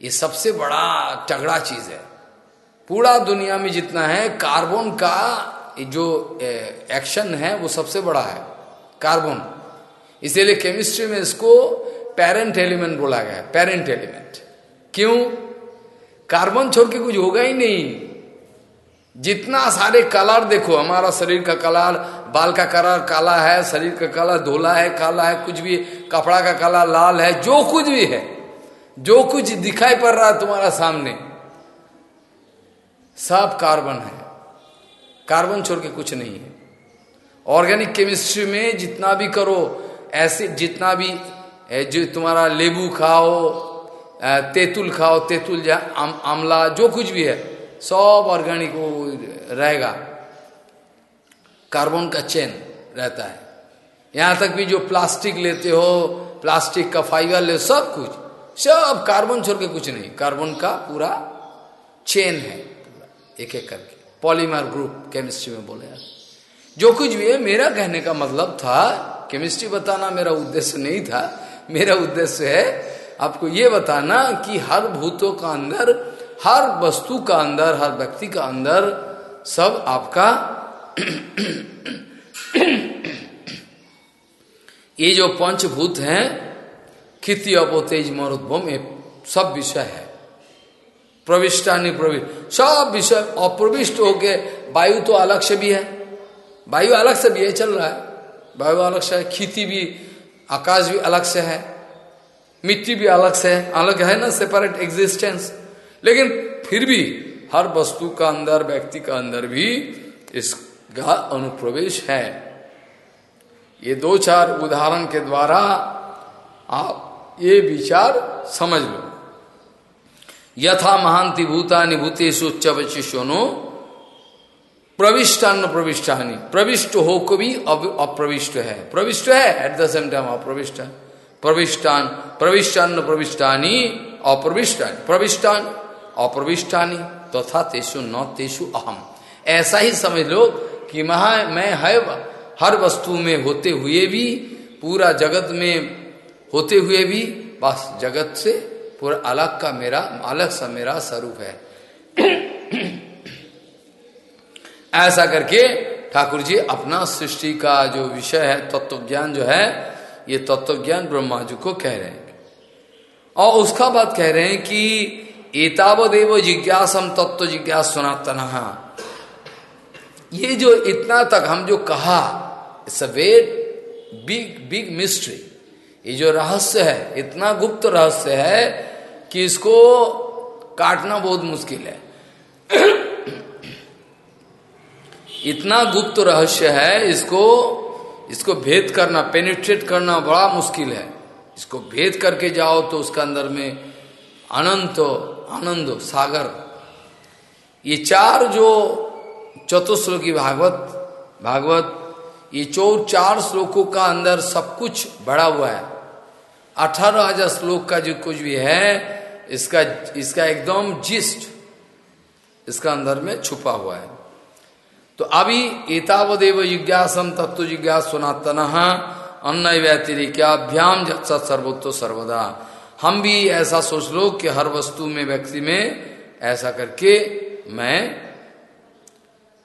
ये सबसे बड़ा तगड़ा चीज़ है। पूरा दुनिया में जितना है कार्बन का जो एक्शन है, वो सबसे बड़ा है कार्बन इसीलिए केमिस्ट्री में इसको पेरेंट एलिमेंट बोला गया है पेरेंट एलिमेंट क्यों? कार्बन छोड़ के कुछ होगा ही नहीं। जितना सारे कलर देखो हमारा शरीर का कलर बाल का कलर काला है शरीर का कलर धोला है काला है कुछ भी कपड़ा का कलर लाल है जो कुछ भी है जो कुछ दिखाई पड़ रहा है तुम्हारा सामने सब कार्बन है। कार्बन छोड़ के कुछ नहीं है। ऑर्गेनिक केमिस्ट्री में जितना भी करो एसिड जितना भी जो तुम्हारा लेबू खाओ तेतुल खाओ तेतुल आम, आमला जो कुछ भी है सब ऑर्गेनिक वो रहेगा। कार्बन का चेन रहता है। यहाँ तक भी जो प्लास्टिक लेते हो प्लास्टिक का फाइबर ले, सब कुछ। सब कार्बन छोड़ के कुछ नहीं। कार्बन का पूरा चेन है। एक एक करके। पॉलीमर ग्रुप केमिस्ट्री में बोले यार। जो कुछ भी है, मेरा कहने का मतलब था केमिस्ट्री बताना मेरा उद्देश्य नहीं था। मेरा उद्देश्य है आपको ये बताना कि हर भूतों का अंदर हर वस्तु का अंदर, हर व्यक्ति का अंदर सब आपका ये जो पंचभूत हैं खिति अपोतेज मरुद्भम ये सब विषय है। प्रविष्टानी प्रविष्ट। सब विषय अप्रविष्ट होके वायु तो अलग से भी है। वायु अलग से भी है चल रहा है। वायु अलग से है खेती भी, आकाश भी अलग से है। मिट्टी भी अलग से है। अलग है ना सेपरेट एग्जिस्टेंस लेकिन फिर भी हर वस्तु का अंदर, व्यक्ति का अंदर भी इसका अनुप्रवेश है। ये दो चार उदाहरण के द्वारा आप ये विचार समझ लो। यथा महांति भूतानि भूतेषु उच्च बचिष्योनो प्रविष्टान प्रविष्टानी प्रविष्ट हो को भी अप्रविष्ट है। प्रविष्ट है एट द सेम टाइम अप्रविष्ट है। प्रविष्टान प्रविष्टान प्रविष्टानी अप्रविष्टान। प्रविष्टान अप्रविष्टानी तथा तो तेसु न तेसु अहम। ऐसा ही समझ लो कि महा, मैं है, हर वस्तु में होते हुए भी, पूरा जगत में होते हुए भी, बस जगत से पूरा अलग का मेरा, अलग सा मेरा स्वरूप है। ऐसा करके ठाकुर जी अपना सृष्टि का जो विषय है तत्व ज्ञान जो है, ये तत्व ज्ञान ब्रह्मा जी को कह रहे हैं। और उसका बात कह रहे हैं कि एतावदेव जिज्ञासम तत्व जिज्ञास सनातन ये जो इतना तक हम जो कहा it's a wait big big mystery ये जो रहस्य है, इतना गुप्त रहस्य है कि इसको काटना बहुत मुश्किल है। इतना गुप्त रहस्य है, इसको इसको भेद करना पेनिट्रेट करना बड़ा मुश्किल है। इसको भेद करके जाओ तो उसका अंदर में अनंत आनंद, सागर। ये चार जो चतुश्लोकी भागवत भागवत, ये चौ चार श्लोकों का अंदर सब कुछ बड़ा हुआ है। अठारह हज़ार श्लोक का जो कुछ भी है, इसका इसका एकदम जिस्ट इसका अंदर में छुपा हुआ है। तो अभी एतावदेव जिज्ञासम तत्व जिज्ञास सुनातन अन्न व्यतिरिक्याभ्याम जत्सत सर्वोत्तो सर्वदा। हम भी ऐसा सोच लो कि हर वस्तु में, व्यक्ति में ऐसा करके मैं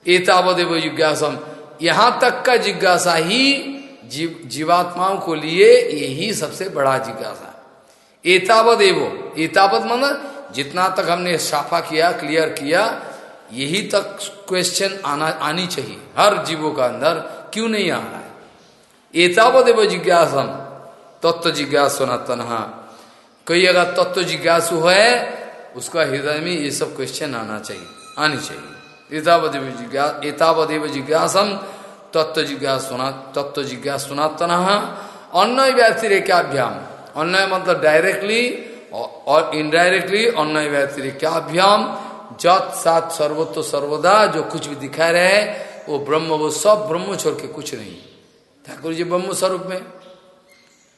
एतावदेव जिज्ञासम, यहाँ तक का जिज्ञासा ही जीव, जीवात्माओं को लिए यही सबसे बड़ा जिज्ञासा। एतावत एवो एतावत मन जितना तक हमने साफा किया क्लियर किया, यही तक क्वेश्चन आना, आनी चाहिए। हर जीवों का अंदर क्यों नहीं आ रहा है? एतावत एवं जिज्ञासम, तत्व जिज्ञास सनातन कोई अगर तत्व जिज्ञासु है, उसका हृदय में ये सब क्वेश्चन आना चाहिए, आनी चाहिए। एतावदेव जिज्ञास एतावदेव जिज्ञासम, तत्व जिज्ञास तत्व जिज्ञास सनातन अन्य व्यतिरेकाभ्याम अन्य मतलब डायरेक्टली और इनडायरेक्टली अन्य व्यतिरिक्याभ्याम। जत, सात सर्वत्व सर्वदा जो कुछ भी दिखा रहे, वो ब्रह्म, वो सब ब्रह्म छोड़ के कुछ नहीं। ठाकुर जी ब्रह्म स्वरूप में।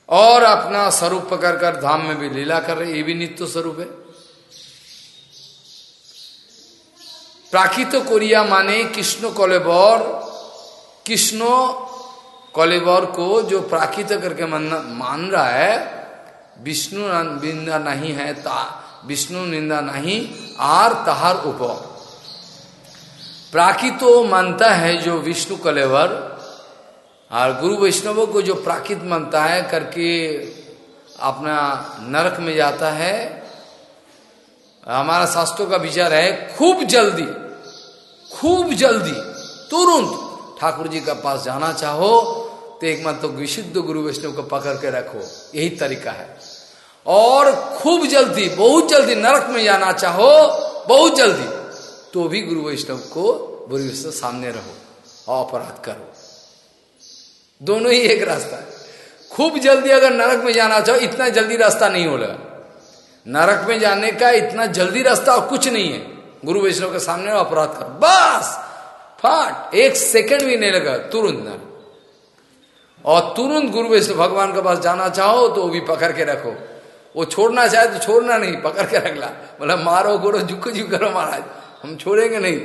और अपना स्वरूप पकड़ कर धाम में भी लीला कर रहे ये भी नित्य स्वरूप है। प्राकृत कोरिया माने कृष्ण कलेबर। कृष्ण कलेबर को जो प्राकृत करके मान रहा है, विष्णु निंदा नहीं है, ता विष्णु निंदा नहीं, आर तहार उप। प्राकृतो मानता है जो विष्णु कलेवर और गुरु वैष्णवों को जो प्राकृत मानता है, करके अपना नरक में जाता है। हमारा शास्त्रों का विचार है, खूब जल्दी खूब जल्दी, तुरंत ठाकुर जी का पास जाना चाहो तो एक मत तो विशुद्ध गुरु वैष्णव को पकड़ के रखो। यही तरीका है। और खूब जल्दी, बहुत जल्दी नरक में जाना चाहो, बहुत जल्दी तो भी गुरु वैष्णव को, गुरु वैष्णव सामने रहो और अपराध करो। दोनों ही एक रास्ता है। खूब जल्दी अगर नरक में जाना चाहो, इतना जल्दी रास्ता नहीं होगा। नरक में जाने का इतना जल्दी रास्ता और कुछ नहीं है। गुरु वैष्णव के सामने अपराध कर। बस! फाट! एक सेकंड भी नहीं लगा, तुरंत ना। और तुरंत गुरु वैष्णव भगवान के पास जाना चाहो तो वो भी पकड़ के रखो। वो छोड़ना चाहे तो छोड़ना नहीं, पकड़ के रख ला। बोला, मारो गोरो, झुक झुक करो महाराज। हम छोड़ेंगे नहीं।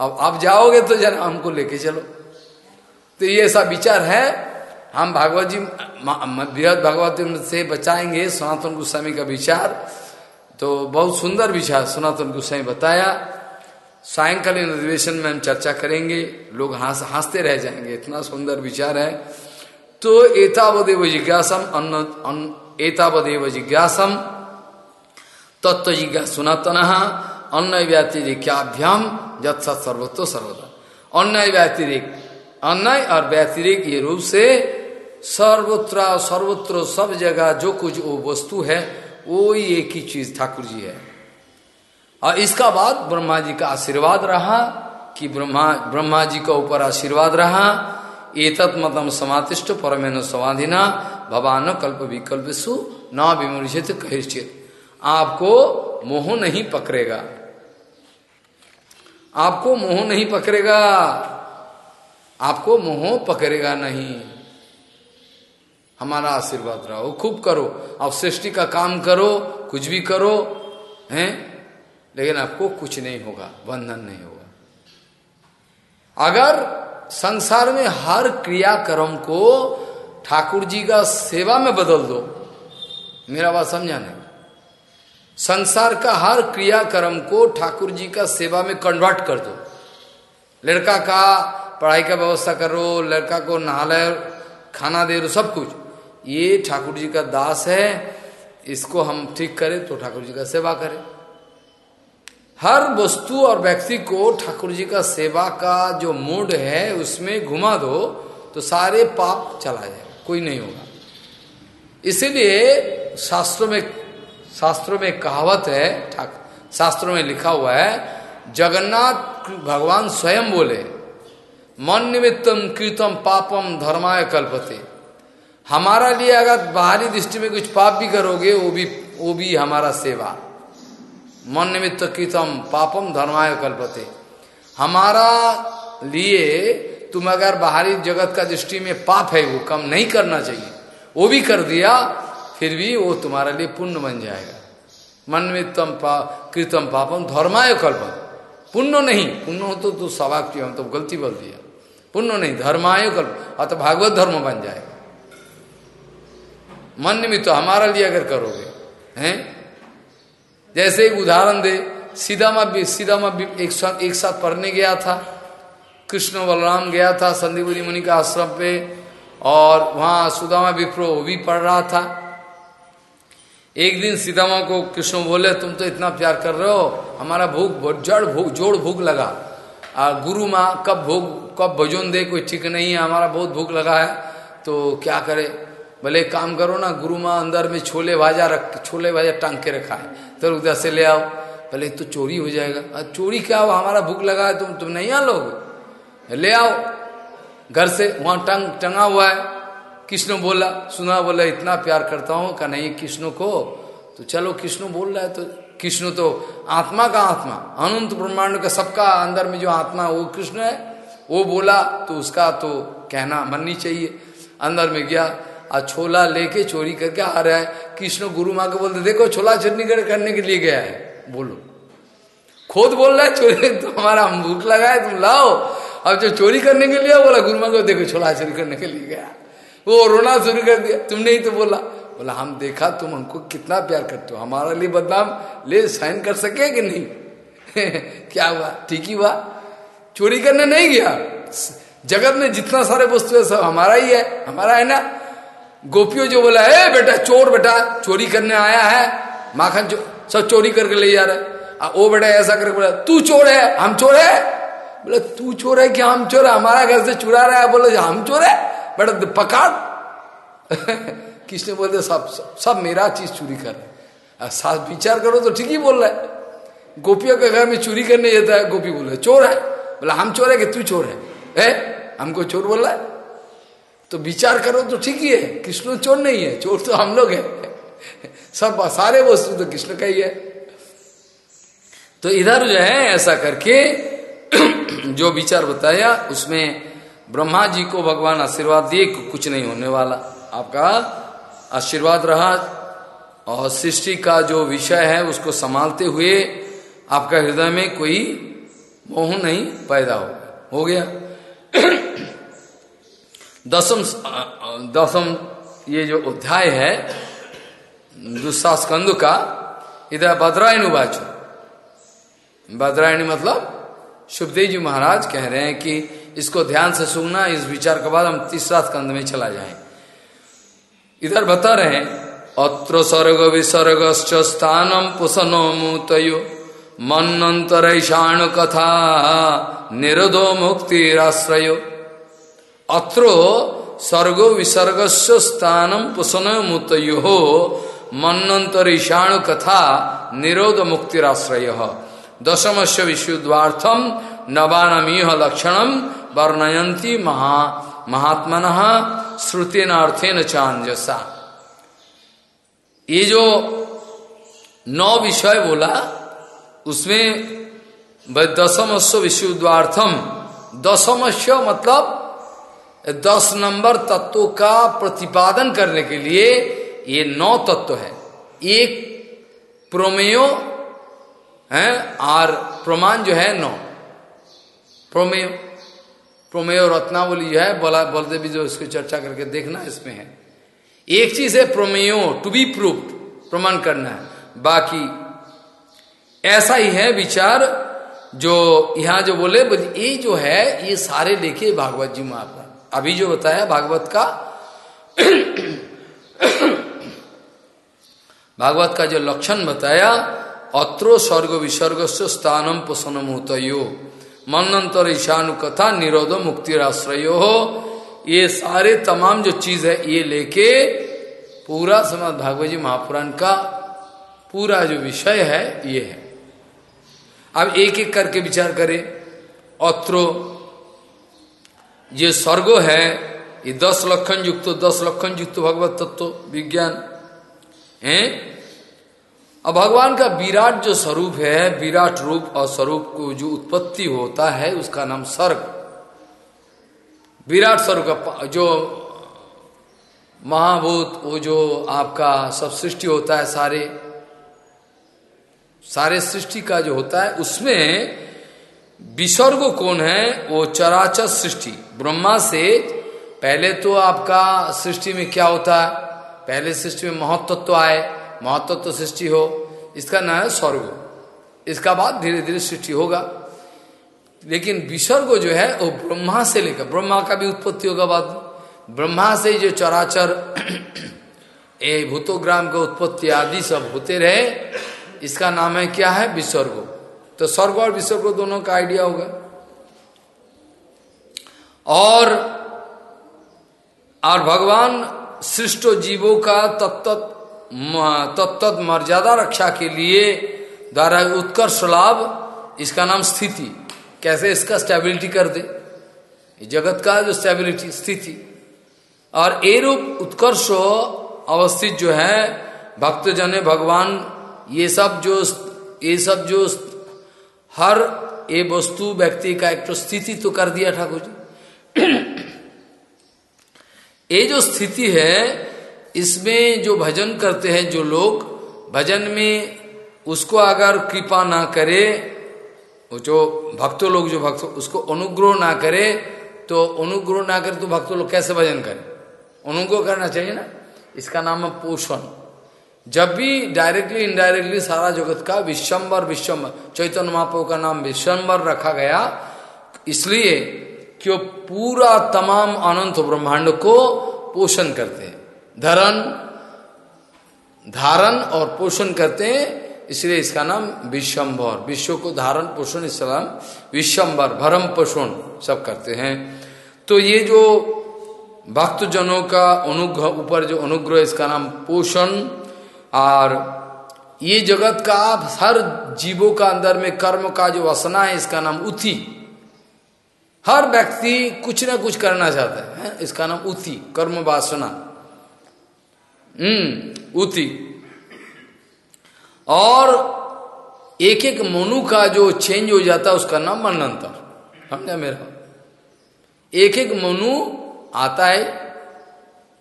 अब आप जाओगे तो जरा हमको लेके चलो। तो ये ऐसा विचार है। हम भागवत जी बृहद भागवत से बचाएँगे। सनातन गोस्वामी का विचार तो बहुत सुंदर विचार सनातन गोस्वामी बताया। सायंकालीन अधिवेशन में हम चर्चा करेंगे। लोग हंस हँसते रह जाएँगे। इतना सुंदर विचार है। तो एतावदेव जिज्ञासम, अन्न एतावदेव जिज्ञासम तत्व जिज्ञा सनातन अन्य व्यतिरिक्याभ्याम जत सर्वतो सर्वदा। अन्य व्यतिरिक अन्य और व्यतिरिक ये रूप से सर्वत्र सर्वत्र, सब जगह जो कुछ वो वस्तु है, वो ही एक ही चीज़ ठाकुर जी है। और इसका बाद ब्रह्मा जी का आशीर्वाद रहा, कि ब्रह्मा ब्रह्मा जी का ऊपर आशीर्वाद रहा, एतत् मतम समातिष्ट परमेन समाधिना, भवान कल्प विकल्प सु, न विमर्शित आपको मोह नहीं पकड़ेगा। आपको मोह नहीं पकड़ेगा। आपको मोह पकड़ेगा नहीं। हमारा आशीर्वाद रहो, खूब करो, आप सृष्टि का काम करो, कुछ भी करो, हैं? लेकिन आपको कुछ नहीं होगा, बंधन नहीं होगा। अगर संसार में हर क्रियाक्रम को ठाकुर जी का सेवा में बदल दो, मेरा बात समझा नहीं। संसार का हर क्रियाक्रम को ठाकुर जी का सेवा में कन्वर्ट कर दो। लड़का का पढ़ाई का व्यवस्था करो, लड़का को नहाले खाना दे दो सब कुछ। ये ठाकुर जी का दास है, इसको हम ठीक करें तो ठाकुर जी का सेवा करें। हर वस्तु और व्यक्ति को ठाकुर जी का सेवा का जो मूड है, उसमें घुमा दो तो सारे पाप चला जाए कोई नहीं होगा। इसीलिए शास्त्रों में शास्त्रों में कहावत है शास्त्रों में लिखा हुआ है, जगन्नाथ भगवान स्वयं बोले मन निमित्तम कृतम पापम धर्माय कल्पते। हमारा लिए अगर बाहरी दृष्टि में कुछ पाप भी करोगे वो भी वो भी हमारा सेवा। मन निमित्त कृतम पापम धर्माय कल्पते। हमारा लिए तुम अगर बाहरी जगत का दृष्टि में पाप है वो कम नहीं करना चाहिए। वो भी कर दिया फिर भी वो तुम्हारे लिए पुण्य बन जाएगा। मन निमित्तम पा, कृतम पापम धर्माय कल्पम पुण्य नहीं पुण्य हो तो तू सवाक हम तो गलती बोल दिया। पुण्य नहीं धर्माय कल्प अतः भागवत धर्म बन जाएगा। मन निमित्त हमारा लिए अगर करोगे, हैं? जैसे एक उदाहरण दे सीधामा भी एक साथ एक साथ पढ़ने गया था। कृष्ण बलराम गया था संदीपुरी मुनि का आश्रम पे, और वहाँ सुदामा विप्रो भी पढ़ रहा था। एक दिन सीतामा को कृष्ण बोले, तुम तो इतना प्यार कर रहे हो, हमारा भूख जड़ भूख जोड़ भूख लगा। और गुरु माँ, कब भूख कब भोजन दे, कोई ठीक नहीं है, हमारा बहुत भूख लगा है तो क्या करे? भले काम करो ना, गुरु माँ अंदर में छोले भाजा रख, छोले भाजा टांग के रखा है तो उधर से ले आओ। भले तो चोरी हो जाएगा। अरे चोरी क्या हो हमारा भूख लगा है, तुम तुम नहीं आ लोगे? ले आओ। घर से वहाँ टंग, टंगा हुआ है। कृष्ण बोला, सुना बोला, इतना प्यार करता हूँ नहीं, कृष्ण को? तो चलो, कृष्ण बोल रहा है तो कृष्ण तो आत्मा का आत्मा, अनंत ब्रह्मांड का सबका अंदर में जो आत्मा वो कृष्ण है। वो बोला तो उसका तो कहना मननी चाहिए। अंदर में गया और छोला लेके चोरी करके आ रहा है। कृष्ण गुरु माँ को बोलते, देखो, छोला चटनी करने के लिए गया है। बोलो। खुद बोल रहा है, चोरी तो हमारा भूख लगा है तुम लाओ। अब जो चोरी करने के लिए बोला, गुरु माँ को देखो, छोला चोरी करने के लिए गया। वो रोना शुरू कर दिया। तुमने ही तो बोला। बोला हम देखा तुम हमको कितना प्यार करते हो। हमारा लिए बदनाम ले साइन कर सके कि नहीं? क्या हुआ? ठीक ही हुआ। चोरी करने नहीं गया। जगत में जितना सारे वस्तु है सब हमारा ही है हमारा है ना? गोपियों जो बोला है बेटा चोर बेटा चोरी करने आया है। माखन चो, सब चोरी करके ले जा रहे वो बेटा ऐसा करके बोला तू चोर है हम चोर है? बोले तू चोर है क्या हम चोर है? हमारा घर से चुरा रहा है। बोले हम चोर है। बेटा पकड़। किसने बोलते सब, सब मेरा चीज़ चोरी कर रहे विचार करो तो ठीक ही बोल रहा है। गोपियों के घर में चोरी करने जाता है गोपी बोल रहे चोर है। बोला हम चोर है कि तू चोर है? ए? हमको चोर बोल रहा है। तो विचार करो तो ठीक ही है कृष्ण चोर नहीं है चोर तो हम लोग है। सब सारे वस्तु तो कृष्ण का ही है। तो इधर जो है ऐसा करके जो विचार बताया उसमें ब्रह्मा जी को भगवान आशीर्वाद दिए कुछ नहीं होने वाला। आपका आशीर्वाद रहा और सृष्टि का जो विषय है उसको संभालते हुए आपका हृदय में कोई मोह नहीं पैदा हो हो गया। दसम दसम ये जो अध्याय है दूसरा स्कंद का, इधर भद्रायण उवाच भद्रायणी मतलब सुखदेव जी महाराज कह रहे हैं कि इसको ध्यान से सुनना, इस विचार के बाद हम तीसरा स्कंद में चला जाएँ। इधर बता रहे हैं, अत्र सर्ग विसर्ग स्थानम पुषनो मूतयो शाण कथा निरोधो मुक्तिराश्रय। अत्रो सर्गो विसर्ग स्थानम पुषण मूतयो शाण कथा निरोध मुक्तिराश्रय। दशम से विशुद्धार्थम नवानमीह लक्षण वर्णयंती महा महात्मन श्रुतेन अर्थेन चांजसा ये जो नौ विषय बोला, उसमें दशमस्व विशुद्धार्थम दशमस्व मतलब दस नंबर तत्व का प्रतिपादन करने के लिए ये नौ तत्व है। एक प्रोमेयो, है और प्रमाण जो है नौ। प्रोमेय प्रोमेय रत्नावली जो है, बोला बोलते भी जो इसको चर्चा करके देखना इसमें है। एक चीज़ है प्रोमेयो टू बी प्रूफ प्रमाण करना है। बाकी ऐसा ही है विचार जो यहाँ जो बोले ये जो है, ये सारे लेके भागवत जी महात्मा अभी जो बताया भागवत का भागवत का जो लक्षण बताया, अत्रो स्वर्ग विसर्ग स्थानम पोषणम होतयो मनंतर ईशानु कथा निरोध मुक्तिराश्रय हो। ये सारे तमाम जो चीज़ है, ये लेके पूरा समाज भागवत जी महापुराण का पूरा जो विषय है, ये है। अब एक एक करके विचार करें। अत्रो, ये स्वर्गो है, ये दस लक्षण युक्त, दस लक्षण युक्त भगवत तत्व, विज्ञान, है? अब भगवान का विराट जो स्वरूप है, विराट रूप और स्वरूप को जो उत्पत्ति होता है, उसका नाम सर्ग विराट स्वरूप का जो महाभूत, वो जो आपका सब सृष्टि होता है सारे सारे सृष्टि का जो होता है, उसमें विसर्ग कौन है? वो चराचर सृष्टि। ब्रह्मा से पहले तो आपका सृष्टि में क्या होता है? पहले सृष्टि में महत्व आए। महत्व तो सृष्टि हो, इसका नाम है स्वर्ग। इसका बाद धीरे धीरे सृष्टि होगा। लेकिन विसर्ग जो है, वो ब्रह्मा से लेकर, ब्रह्मा का भी उत्पत्ति होगा बाद ब्रह्मा से जो चराचर, ए भूतोग्राम का उत्पत्ति आदि सब होते रहे, इसका नाम है क्या है? विसर्ग। तो स्वर्ग और विसर्ग दोनों का आइडिया होगा। और और भगवान सृष्ट जीवों का तत्त तत्त मर्यादा रक्षा के लिए द्वारा उत्कर्ष लाभ, इसका नाम स्थिति। कैसे इसका स्टेबिलिटी कर दे? जगत का जो स्टेबिलिटी स्थिति। और ए रूप उत्कर्ष अवस्थित जो है भक्त जने भगवान, ये सब जो, ये सब जो, हर ये वस्तु, व्यक्ति का एक तो स्थिति तो कर दिया ठाकुर जी। ये जो स्थिति है इसमें जो भजन करते हैं जो लोग, भजन में उसको अगर कृपा ना करे, वो जो भक्तों लोग, जो भक्त, उसको अनुग्रह ना करे तो अनुग्रह ना करे तो भक्तों लोग कैसे भजन करें? अनुग्रह करना चाहिए ना? इसका नाम है पोषण। जब भी डायरेक्टली इनडायरेक्टली सारा जगत का विश्वम्बर विश्वम्बर चैतन्य महाप्रभु का नाम विश्वम्बर रखा गया, इसलिए कि पूरा तमाम अनंत ब्रह्मांड को पोषण करते हैं। धरण, धारण और पोषण करते हैं, इसलिए इसका नाम विश्वम्भर विश्व को धारण, पोषण इसलाम विश्वम्बर भरम पोषण सब करते हैं। तो ये जो भक्तजनों का अनुग्रह, ऊपर जो अनुग्रह, इसका नाम पोषण, और ये जगत का हर जीवों का अंदर में कर्म का जो वसना है, इसका नाम उथी। हर व्यक्ति कुछ ना कुछ करना चाहता है? इसका नाम उथी, कर्म वासना। हम्म उति। और एक एक मनु का जो चेंज हो जाता है, उसका नाम मनंतर समझा मेरा? एक एक मनु आता है,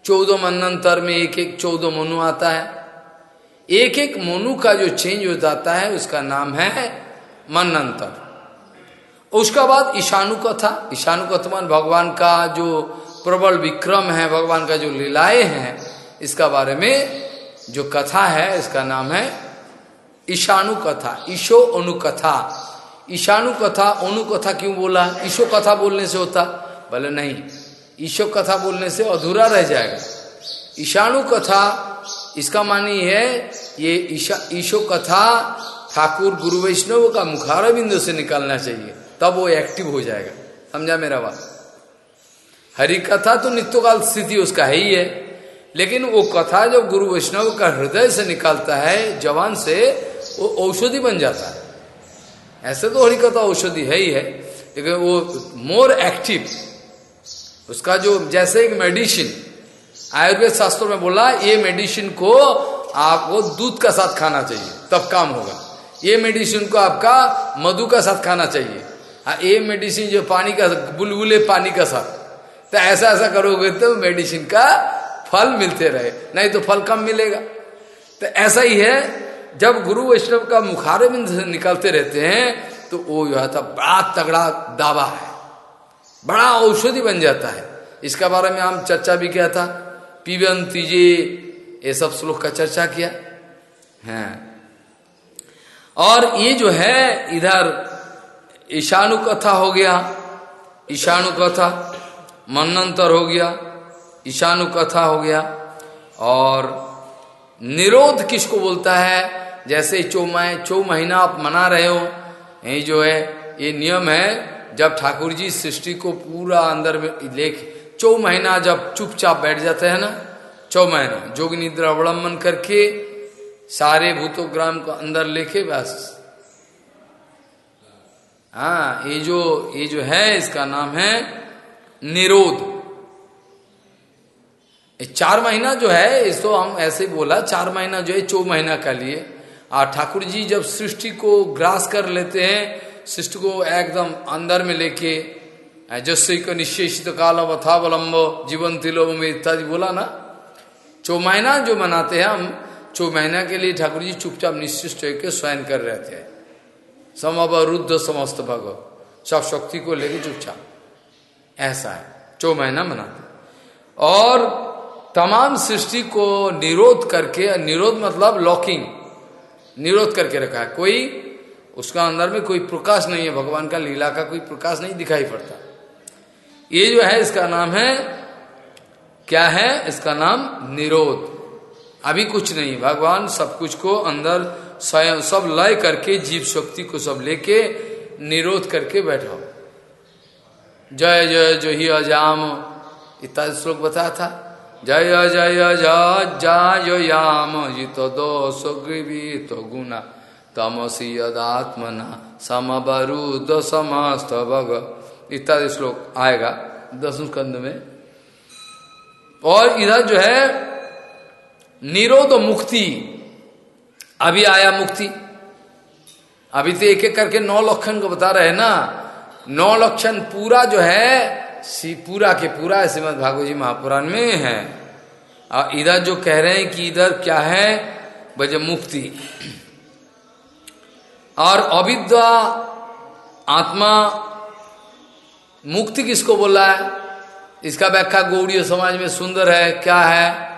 चौदह मनंतर में एक एक चौदह मनु आता है। एक एक मनु का जो चेंज हो जाता है, उसका नाम है मनंतर उसका बाद ईशानु कथा। ईशानु कथमान भगवान का जो प्रबल विक्रम है, भगवान का जो लीलाएँ हैं इसका बारे में जो कथा है, इसका नाम है ईशानु कथा ईशो अनुकथा। ईशानु कथा अनुकथा क्यों बोला? ईशो कथा बोलने से होता। बोले, नहीं, ईशो कथा बोलने से अधूरा रह जाएगा। ईशानु कथा इसका मानी है, ये ईशा, ईशो कथा ठाकुर गुरु वैष्णव का मुखार बिंदु से निकलना चाहिए। तब वो एक्टिव हो जाएगा। समझा मेरा बात? हरि कथा तो नित्यकाल स्थिति उसका है ही है। लेकिन वो कथा जब गुरु वैष्णव का हृदय से निकलता है, जवान से, वो औषधि बन जाता है। ऐसे तो हरि कथा औषधि है ही है, लेकिन वो मोर एक्टिव उसका जो, जैसे एक मेडिसिन आयुर्वेद शास्त्रों में बोला, ये मेडिसिन को आपको दूध का साथ खाना चाहिए, तब काम होगा। ये मेडिसिन को आपका मधु का साथ खाना चाहिए। हाँ ये मेडिसिन जो पानी का, बुलबुले पानी का साथ। तो ऐसा ऐसा करोगे तो मेडिसिन का फल मिलते रहे, नहीं तो फल कम मिलेगा। तो ऐसा ही है, जब गुरु वैष्णव का मुखारे बिंद निकलते रहते हैं तो वो जो है बड़ा तगड़ा दावा है, बड़ा औषधि बन जाता है। इसका बारे में हम चर्चा भी किया था पीवन तीजे ये सब श्लोक का चर्चा किया। है। और ये जो है, इधर ईशानु कथा हो गया ईशानु कथा मनंतर हो गया ईशानु कथा हो गया और निरोध किसको बोलता है? जैसे चौ चौ महीना आप मना रहे हो, यही जो है, ये नियम है, जब ठाकुर जी सृष्टि को पूरा अंदर में लेख, चौ महीना जब चुपचाप बैठ जाते हैं ना, चौ महीना जोग निद्रा अवलंबन करके सारे भूतोग्राम को अंदर लेके बस। हाँ ये जो ये जो है, इसका नाम है निरोध। चार महीना जो है, इसको हम ऐसे बोला, चार महीना जो है, चौ महीना का लिए। और ठाकुर जी जब सृष्टि को ग्रास कर लेते हैं, सृष्टि को एकदम अंदर में लेके जस्से को निश्चेषित काल अथावलंब जीवन तिलो में इत्यादि बोला ना, चौ महीना जो मनाते हैं हम, चौ महीना के लिए ठाकुर जी चुपचाप निश्चिष्ट होकर स्वयं कर रहे थे समवरुद्ध समस्त भग, सब शक्ति को लेके चुपचाप। ऐसा है, चौ महीना मनाते और तमाम सृष्टि को निरोध करके, निरोध मतलब लॉकिंग निरोध करके रखा है। कोई, उसका अंदर में कोई प्रकाश नहीं है, भगवान का लीला का कोई प्रकाश नहीं दिखाई पड़ता। ये जो है, इसका नाम है, क्या है? इसका नाम निरोध। अभी कुछ नहीं, भगवान सब कुछ को अंदर स्वयं, सब लय करके, जीव शक्ति को सब लेके निरोध करके बैठा जय जय जो ही अजाम। इत्यादि श्लोक बताया था। जय जय याम जित दोष ग्रीवित गुना तमसी यदात्मना समबरुद समस्त भग। इत्यादि श्लोक आएगा दसम स्कंद में। और इधर जो है, निरोध मुक्ति। अभी आया मुक्ति। अभी तो एक एक करके नौ लक्षण को बता रहे हैं ना। नौ लक्षण पूरा जो है सी पूरा के पूरा श्रीमद भागवत जी महापुराण में है। और इधर जो कह रहे हैं कि इधर क्या है? बजे मुक्ति। और अविद्या आत्मा मुक्ति किसको बोला है? इसका व्याख्या गौड़ीय समाज में सुंदर है, क्या है?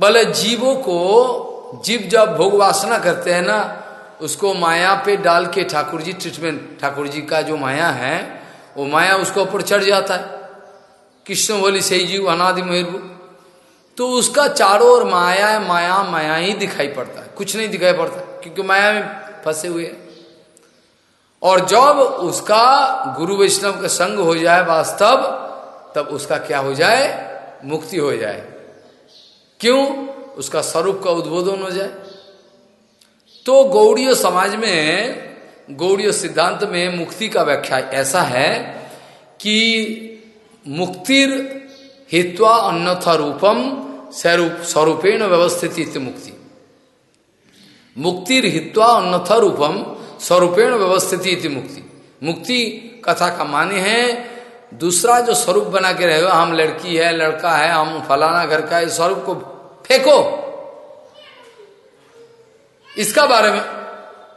बोले, जीवों को जीव जब भोग वासना करते हैं ना, उसको माया पे डाल के ठाकुर जी ट्रीटमेंट ठाकुर जी का जो माया है वो माया उसके ऊपर चढ़ जाता है। कृष्ण बोली, सही जीव, अनादि महिर्भु तो उसका चारों ओर माया माया माया ही दिखाई पड़ता है। कुछ नहीं दिखाई पड़ता, क्योंकि माया में फंसे हुए हैं। और जब उसका गुरु वैष्णव का संग हो जाए वास्तव, तब उसका क्या हो जाए? मुक्ति हो जाए। क्यों? उसका स्वरूप का उद्बोधन हो जाए। तो गौड़ीय समाज में गौड़ीय सिद्धांत में मुक्ति का व्याख्या ऐसा है कि मुक्तिर हित्वा अन्यथा रूपम स्वरूप, स्वरूपेण व्यवस्थित मुक्ति। मुक्तिर हित्वा अन्यथा रूपम स्वरूपेण व्यवस्थित मुक्ति। मुक्ति कथा का माने है, दूसरा जो स्वरूप बना के रहे हम लड़की है, लड़का है, हम फलाना घर का इस स्वरूप को फेंको। इसका बारे में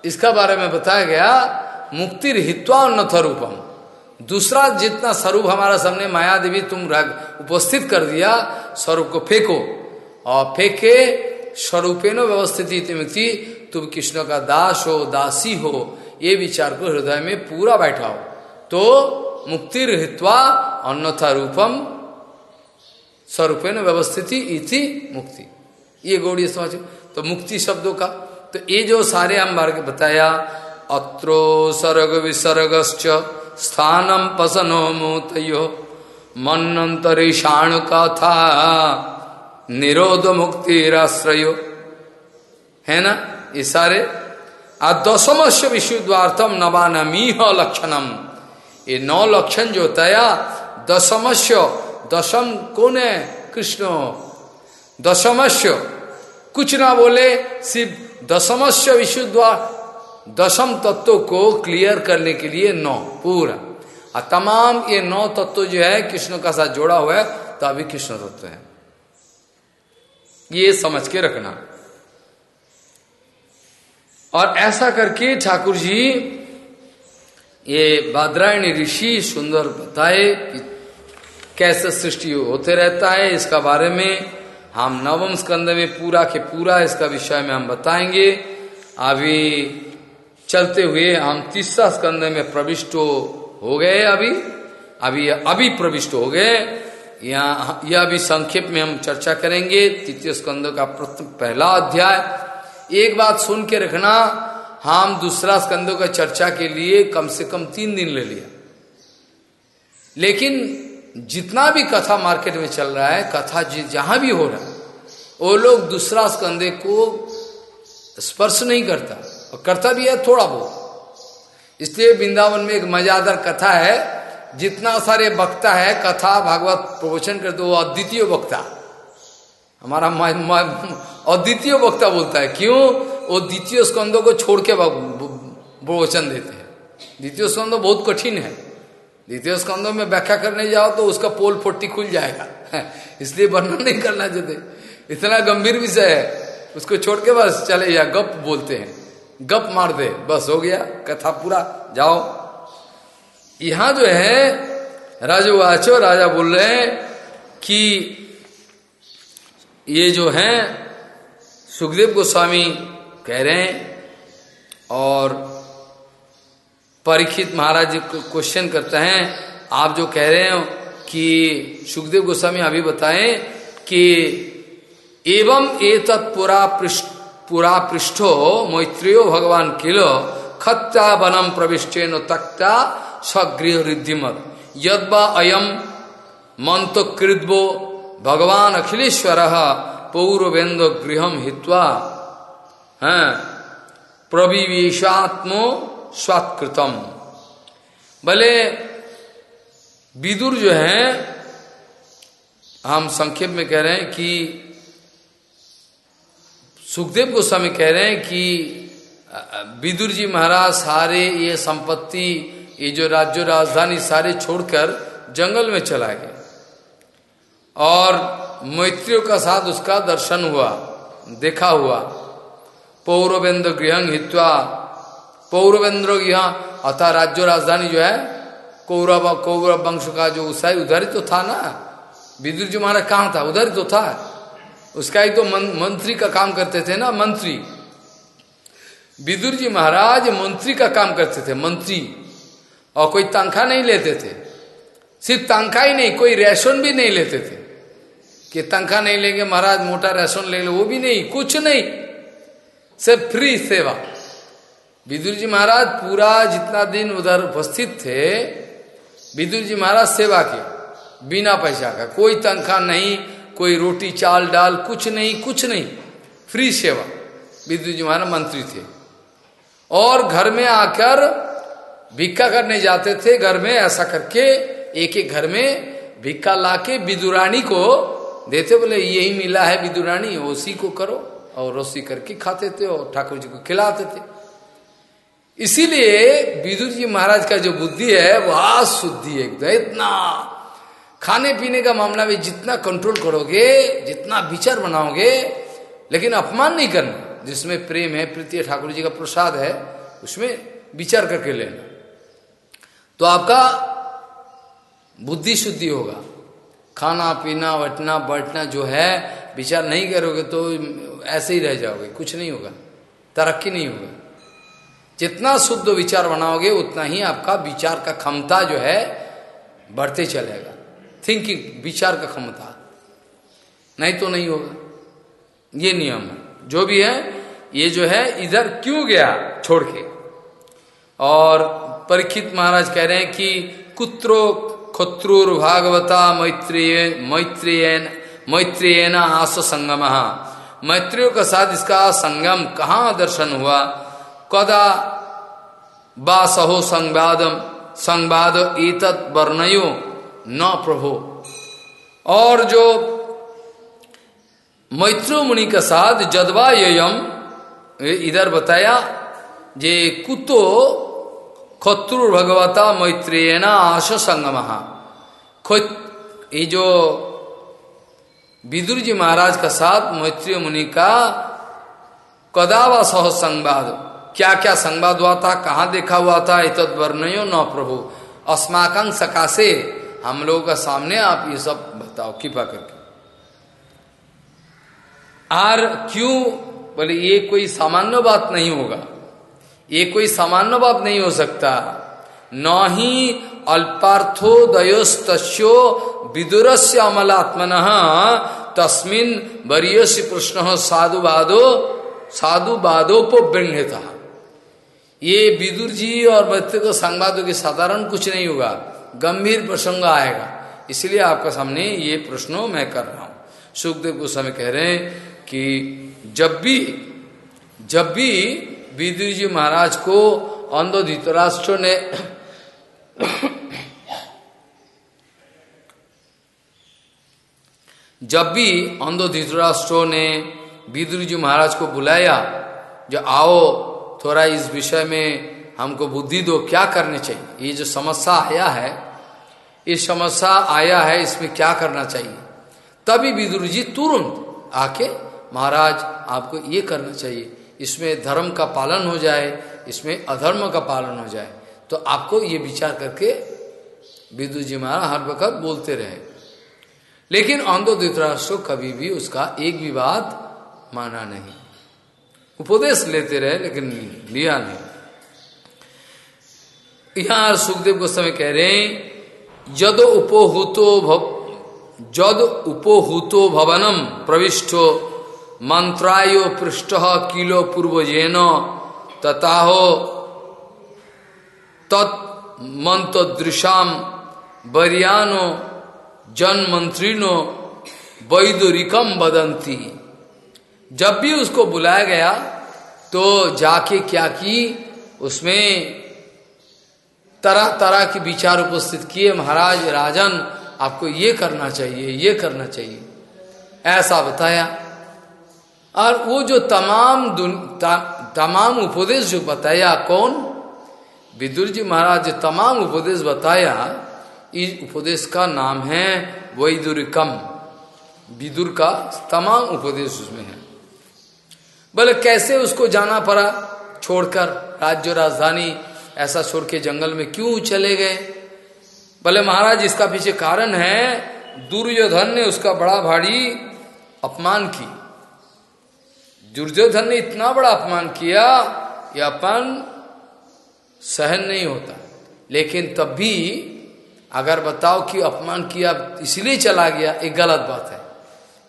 इसका बारे में बताया गया, मुक्ति हित्वा उन्नत रूपम। दूसरा जितना स्वरूप हमारा सामने माया देवी तुम रग उपस्थित कर दिया, स्वरूप को फेंको। और फेंके, स्वरूपेण व्यवस्थित तुम कृष्ण का दास हो, दासी हो, ये विचार को हृदय में पूरा बैठाओ। तो मुक्ति हित्वा अन्यथा रूपम, स्वरूपेण व्यवस्थिति इति मुक्ति। ये गौड़ी समझ तो मुक्ति शब्दों का तो ये जो सारे हम मार्ग बताया, अत्रो सर्ग विसर्ग स्थानम पसनो मोतयो शाण कथा निरोध मुक्तिराश्रयो है ना? ये सारे। आ दशमस्य विशुद्धार्थम नवानमीह लक्षणम ये नौ लक्षण जो तया, दशमस्य, दशम कौन है कृष्ण? दशमस्य। कुछ ना बोले, सिर्फ़ दशमस्य विशुद्ध दशम तत्व को क्लियर करने के लिए नौ, पूरा। और तमाम ये नौ तत्व जो है, कृष्ण का साथ जोड़ा हुआ है तो अभी कृष्ण तत्व है। ये समझ के रखना। और ऐसा करके ठाकुर जी, ये बादरायणी ऋषि सुंदर बताए कि कैसे सृष्टि होते रहता है, इसका बारे में हम नवम स्कंद में पूरा के पूरा इसका विषय में हम बताएँगे। अभी चलते हुए हम तीसरा स्कंद में प्रविष्ट हो गए अभी। अभी अभी प्रविष्ट हो गए। यहाँ, यह अभी संक्षेप में हम चर्चा करेंगे। तृतीय स्कंद का पहला अध्याय। एक बात सुन के रखना, हम दूसरा स्कंदों का चर्चा के लिए कम से कम तीन दिन ले लिया। लेकिन जितना भी कथा मार्केट में चल रहा है, कथा जहाँ भी हो रहा है, वो लोग दूसरा स्कंदे को स्पर्श नहीं करता। और करता भी है थोड़ा बहुत। इसलिए वृंदावन में एक मजादार कथा है, जितना सारे वक्ता है, कथा भागवत प्रवचन करते, वो अद्वितीय वक्ता। हमारा अद्वितीय वक्ता बोलता है। क्यों? वो द्वितीय स्कंदों को छोड़ के प्रवचन देते हैं। द्वितीय स्कंद बहुत कठिन है। द्वितीय स्कंदों में व्याख्या करने जाओ तो उसका पोल फोर्टी खुल जाएगा। इसलिए वर्णन नहीं करना चाहते। इतना गंभीर विषय है। उसको छोड़ के बस चले या गप बोलते हैं। गप मार दे। बस हो गया। कथा पूरा। जाओ। यहाँ जो है, राजवाचो राजा बोल रहे हैं कि ये जो है, सुखदेव गोस्वामी कह रहे हैं और परीक्षित महाराज जी क्वेश्चन करते हैं। आप जो कह रहे हो कि सुखदेव गोस्वामी अभी बताएँ कि एवं एतत् पुरा पृष्ठ पुरा पृष्ठो मैत्रियो भगवान किलो खत्या वनम प्रविष्टेन तक्ता स्वगृह रिद्धिमत यद अयम मंत्र कृद्वो भगवान अखिलेश्वर पौरवेन्द्र गृह हित्वा, है, प्रविवेशात्मो स्वात्कृतम। भले विदुर जो है, हम संक्षेप में कह रहे हैं कि सुखदेव गोस्वामी कह रहे हैं कि विदुर जी महाराज सारे ये संपत्ति, ये जो राज्य, राजधानी सारे छोड़कर जंगल में चला गए और मैत्रियों का साथ उसका दर्शन हुआ, देखा हुआ। पौरवेंद्र गृह हित्वा पौरवेंद्र यहाँ अथा राज्य राजधानी जो है कौरव कौरव वंश का जो उसा उधर ही तो था ना। विदुर जी महाराज कहाँ था? उधर ही तो था। उसका ही तो मन, मंत्री का काम करते थे ना मंत्री। विदुर जी महाराज मंत्री का काम करते थे मंत्री। और कोई तंखा नहीं लेते थे। सिर्फ़ तंखा ही नहीं कोई रेशन भी नहीं लेते थे। कि तंखा नहीं लेंगे महाराज मोटा रेशन ले लो वो भी नहीं कुछ नहीं। सिर्फ़ फ्री सेवा। विदुर जी महाराज पूरा जितना दिन उधर उपस्थित थे, विदुर जी महाराज सेवा के बिना पैसा का। कोई तंखा नहीं, कोई रोटी चाल डाल, कुछ नहीं कुछ नहीं। फ्री सेवा। विदुर जी महाराज मंत्री थे। और घर में आकर भिक्खा करने जाते थे, घर में ऐसा करके एक एक घर में भिक्खा लाके विदुरानी को देते, बोले, यही मिला है विदुरानी उसी को करो। और रोसी करके खाते थे और ठाकुर जी को खिलाते थे। इसीलिए विदुर जी महाराज का जो बुद्धि है वह शुद्धि एकदम, इतना। खाने पीने का मामला में जितना कंट्रोल करोगे, जितना विचार बनाओगे, लेकिन अपमान नहीं करना। जिसमें प्रेम है, प्रीति ठाकुर जी का प्रसाद है, उसमें विचार करके लेना। तो आपका बुद्धि शुद्धि होगा। खाना, पीना वटना बैठना जो है, विचार नहीं करोगे तो ऐसे ही रह जाओगे, कुछ नहीं होगा, तरक्की नहीं होगा। जितना शुद्ध विचार बनाओगे, उतना ही आपका विचार का क्षमता जो है, बढ़ते चलेगा। थिंकिंग विचार का क्षमता। नहीं तो नहीं होगा। ये नियम है। जो भी है, ये जो है, इधर क्यों गया? छोड़ के। और परीक्षित महाराज कह रहे हैं कि कुत्रो खत्रुर भागवता मैत्रेय, मैत्रेयन मैत्रेयन आस संगम। मैत्रियों के साथ इसका संगम कहाँ दर्शन हुआ? कदा बा सहो संवादम, संवाद एतत् वर्णयो न प्रभो। और जो मैत्रो मुनि के साथ जदवा यम इधर बताया, जे कुतो खत्रु भगवता मैत्रेयना आश संगम ये जो विदुर जी महाराज का साथ मैत्री मुनि का कदावा सह संवाद क्या क्या संवाद हुआ था, कहाँ देखा हुआ था इतद वर्णयो न प्रभु। अस्माकं सकाशे हम लोगों का सामने आप ये सब बताओ, कृपा करके। आर क्यों, बोले, ये कोई सामान्य बात नहीं होगा। ये कोई सामान्य बात नहीं हो सकता। न ही अल्पार्थो दयोस्तो विदुर से अमलात्मन, तस्मिन वरीय प्रश्न साधु बाधो साधुवादो साधुवादोपवृण्य था ये विदुर जी और बच्चे को संवादों के साधारण कुछ नहीं होगा, गंभीर प्रसंग आएगा। इसलिए आपका सामने ये प्रश्नों मैं कर रहा हूँ। सुखदेव गोस्वामी कह रहे हैं कि जब भी जब भी विदुर जी महाराज को अंधो धृतराष्ट्र ने जब भी अंधो धृतराष्ट्र ने विदुर जी महाराज को बुलाया, जो आओ थोड़ा इस विषय में हमको बुद्धि दो, क्या करने चाहिए? ये जो समस्या आया है, ये समस्या आया है, इसमें क्या करना चाहिए? तभी विदुर जी तुरंत आके, महाराज, आपको ये करना चाहिए। इसमें धर्म का पालन हो जाए, इसमें अधर्म का पालन हो जाए। तो आपको ये विचार करके विदुर जी महाराज हर वक्त बोलते रहे। लेकिन अंधो धृतराष्ट्र कभी भी उसका एक भी बात माना नहीं। उपदेश लेते रहे, लेकिन लिया नहीं। यहाँ सुखदेव गोस्वामी कह रहे हैं, जद उपोहूतो भव, जद उपोहूतो भवनम प्रविष्टो, मंत्रायो पृष्ठ किलो पूर्वजेन, तथाहो तत्मंतदृशाम बरियानो जन मंत्रिनो वैदुरिकम बदंती जब भी उसको बुलाया गया तो जाके क्या की, उसमें तरह तरह के विचार उपस्थित किए, महाराज, राजन, आपको ये करना चाहिए, ये करना चाहिए। ऐसा बताया। और वो जो तमाम तमाम उपदेश जो बताया, कौन? विदुर जी महाराज, जो तमाम उपदेश बताया, इस उपदेश का नाम है वैदुरिकम। विदुर का तमाम उपदेश उसमें है। बोले, कैसे उसको जाना पड़ा छोड़कर? राज्य राजधानी ऐसा छोड़ के जंगल में क्यों चले गए? बोले, महाराज, इसका पीछे कारण है। दुर्योधन ने उसका बड़ा भारी अपमान की। दुर्योधन ने इतना बड़ा अपमान किया, ये अपन सहन नहीं होता। लेकिन तब भी अगर बताओ कि अपमान किया, इसलिए चला गया, एक गलत बात है।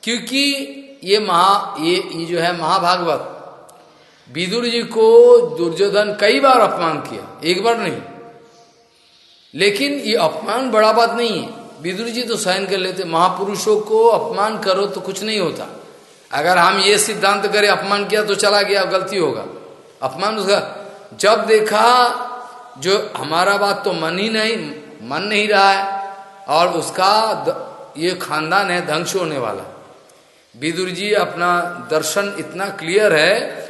क्योंकि ये महा ये, ये जो है महाभागवत। विदुर जी को दुर्योधन कई बार अपमान किया एक बार नहीं। लेकिन ये अपमान बड़ा बात नहीं है। विदुर जी तो सहन कर लेते महापुरुषों को अपमान करो तो कुछ नहीं होता। अगर हम ये सिद्धांत करें अपमान किया तो चला गया गलती होगा। अपमान उसका जब देखा जो हमारा बात तो मन ही नहीं मन नहीं रहा है और उसका ये खानदान है ध्वंस होने वाला। विदुर जी, अपना दर्शन इतना क्लियर है,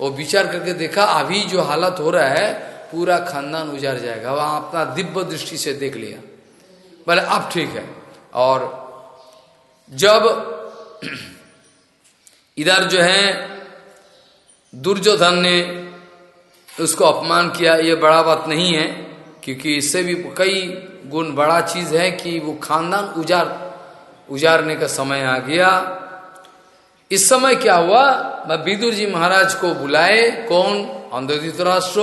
वो विचार करके देखा, अभी जो हालत हो रहा है, पूरा खानदान उजड़ जाएगा। वहाँ अपना दिव्य दृष्टि से देख लिया। बोले, अब ठीक है। और जब इधर जो है, दुर्योधन ने उसको अपमान किया, ये बड़ा बात नहीं है, क्योंकि इससे भी कई गुण, बड़ा चीज़ है कि वो खानदान उजार उजारने का समय आ गया। इस समय क्या हुआ? मैं विदुर जी महाराज को बुलाए। कौन? अंधोदित राष्ट्र।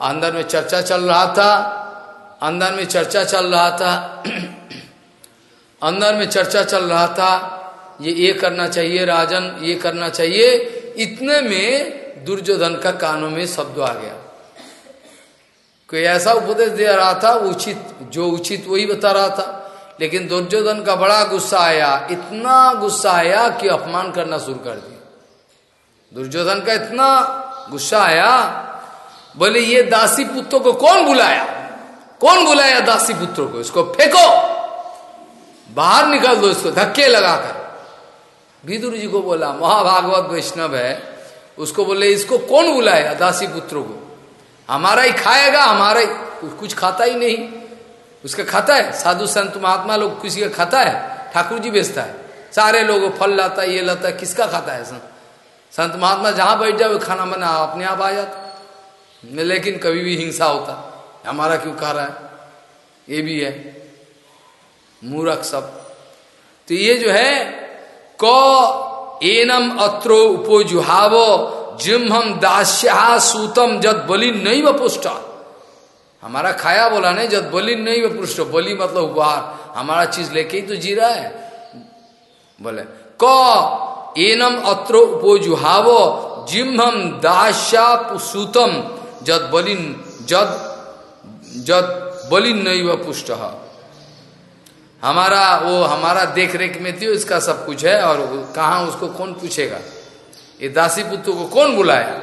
अंदर में चर्चा चल रहा था। अंदर में चर्चा चल रहा था। अंदर में चर्चा चल रहा था। ये ये करना चाहिए राजन, ये करना चाहिए। इतने में दुर्योधन का कानों में शब्द आ गया। कोई ऐसा उपदेश दे रहा था? उचित, जो उचित वही बता रहा था। लेकिन दुर्योधन का बड़ा गुस्सा आया, इतना गुस्सा आया कि अपमान करना शुरू कर दिया। दुर्योधन का इतना गुस्सा आया, बोले, ये दासी पुत्रों को कौन बुलाया? कौन बुलाया दासी पुत्रों को? इसको फेंको, बाहर निकाल दो इसको, धक्के लगाकर। विदुर जी को बोला, महाभागवत वैष्णव है। उसको बोले, इसको कौन बुलाया दासी पुत्रों को? हमारा ही खाएगा, हमारा ही कुछ खाता ही नहीं। उसका खाता है। साधु संत, महात्मा लोग किसी का खाता है। ठाकुर जी बेचता है। सारे लोग फल लाता है, ये लाता है। किसका खाता है संत? संत महात्मा जहाँ बैठ जाओ खाना बना, अपने आप आ जाता लेकिन कभी भी हिंसा होता। हमारा क्यों कह रहा है? ये भी है। मूरख सब। तो ये जो है, क एनम अत्रो उपो उपोजुहाव जिम्हम दास्या सूतम जद बलि नहीं व पुष्ट हमारा खाया बोला नहीं, जब बलि नहीं व पुष्ट बलि मतलब उपहार हमारा चीज़ लेके ही तो जी रहा है। बोले, क, एनम अत्रो उपोजुहाव जिम्हम दास्या सूतम जद बलिन जद जद बलिन नहीं व पुष्ट हमारा, वो हमारा देख रेख में थी, इसका सब कुछ है, और कहा उसको कौन पूछेगा? ये दासी पुत्र को कौन बुलाया?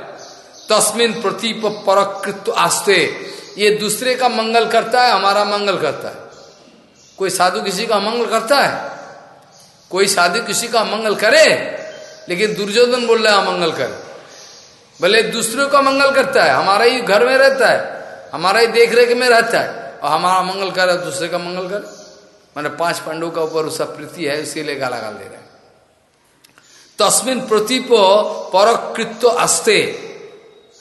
तस्मिन प्रतीप परकृत आस्ते ये दूसरे का मंगल करता है, हमारा मंगल करता है। कोई साधु किसी का मंगल करता है? कोई साधु किसी का मंगल करे, लेकिन दुर्योधन बोल रहा है मंगल करे। भले दूसरों का मंगल करता है, हमारा ही घर में रहता है, हमारा ही देख रेख में रहता है, और हमारा मंगल करे दूसरे का मंगल कर। मैंने पाँच पांडवों का ऊपर उसका प्रीति है इसीलिए गाला गाल दे रहे हैं। तस्मिन प्रतीप परकृत्व अस्ते,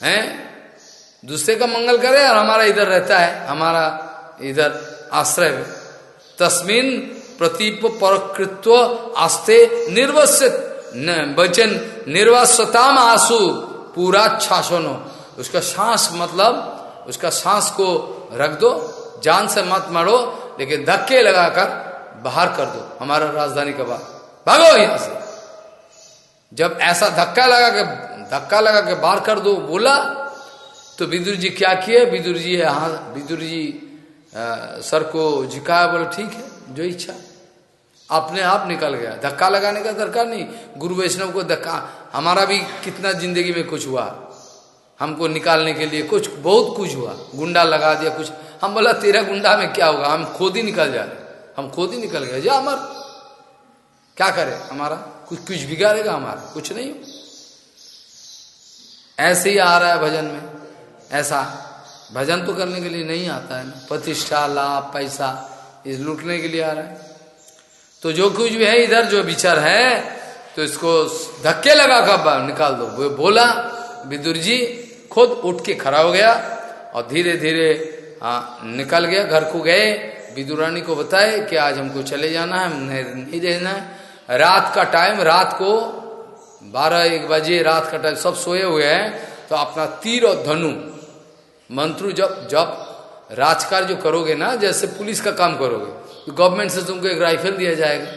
हैं? दूसरे का मंगल करे और हमारा इधर रहता है, हमारा इधर आश्रय तस्मिन प्रतीप परकृत्व आस्ते निर्वसित। वचन निर्वस्वताम आँसू, पूरा छासन हो उसका सांस मतलब उसका सांस को रख दो, जान से मत मारो, लेकिन धक्के लगाकर बाहर कर दो। हमारा राजधानी का बाहर। भागो यहाँ से। जब ऐसा धक्का लगा के, धक्का लगा के बाहर कर दो, बोला तो विदुर जी क्या किए? विदुर जी हाँ विदुर जी आ, सर को झुकाया बोले ठीक है जो इच्छा। अपने आप निकल गया। धक्का लगाने का दरकार नहीं। गुरु वैष्णव को धक्का हमारा भी कितना ज़िंदगी में कुछ हुआ। हमको निकालने के लिए कुछ बहुत कुछ हुआ। गुंडा लगा दिया कुछ। हम बोला तेरा गुंडा में क्या होगा? हम खुद ही निकल जा रहे हम खुद ही निकल गए। जा अमर क्या करे हमारा? कुछ कुछ बिगाड़ेगा हमारा? कुछ नहीं ऐसे ही आ रहा है भजन में। ऐसा भजन तो करने के लिए नहीं आता है ना। प्रतिष्ठा, लाभ, पैसा इस लूटने के लिए आ रहा है। तो जो कुछ भी है, इधर जो विचार है तो इसको धक्के लगा कर निकाल दो। वो बोला, विदुर जी, खुद उठ के खड़ा हो गया और धीरे धीरे निकल गया, घर को गए। विदुरानी को बताए कि आज हमको चले जाना है नहीं रहना है। रात का टाइम रात को बारह एक बजे, रात का टाइम सब सोए हुए हैं। तो अपना तीर और धनु मंत्रु जब जब राजकार जो करोगे ना, जैसे पुलिस का काम करोगे तो गवर्नमेंट से तुमको एक राइफल दिया जाएगा।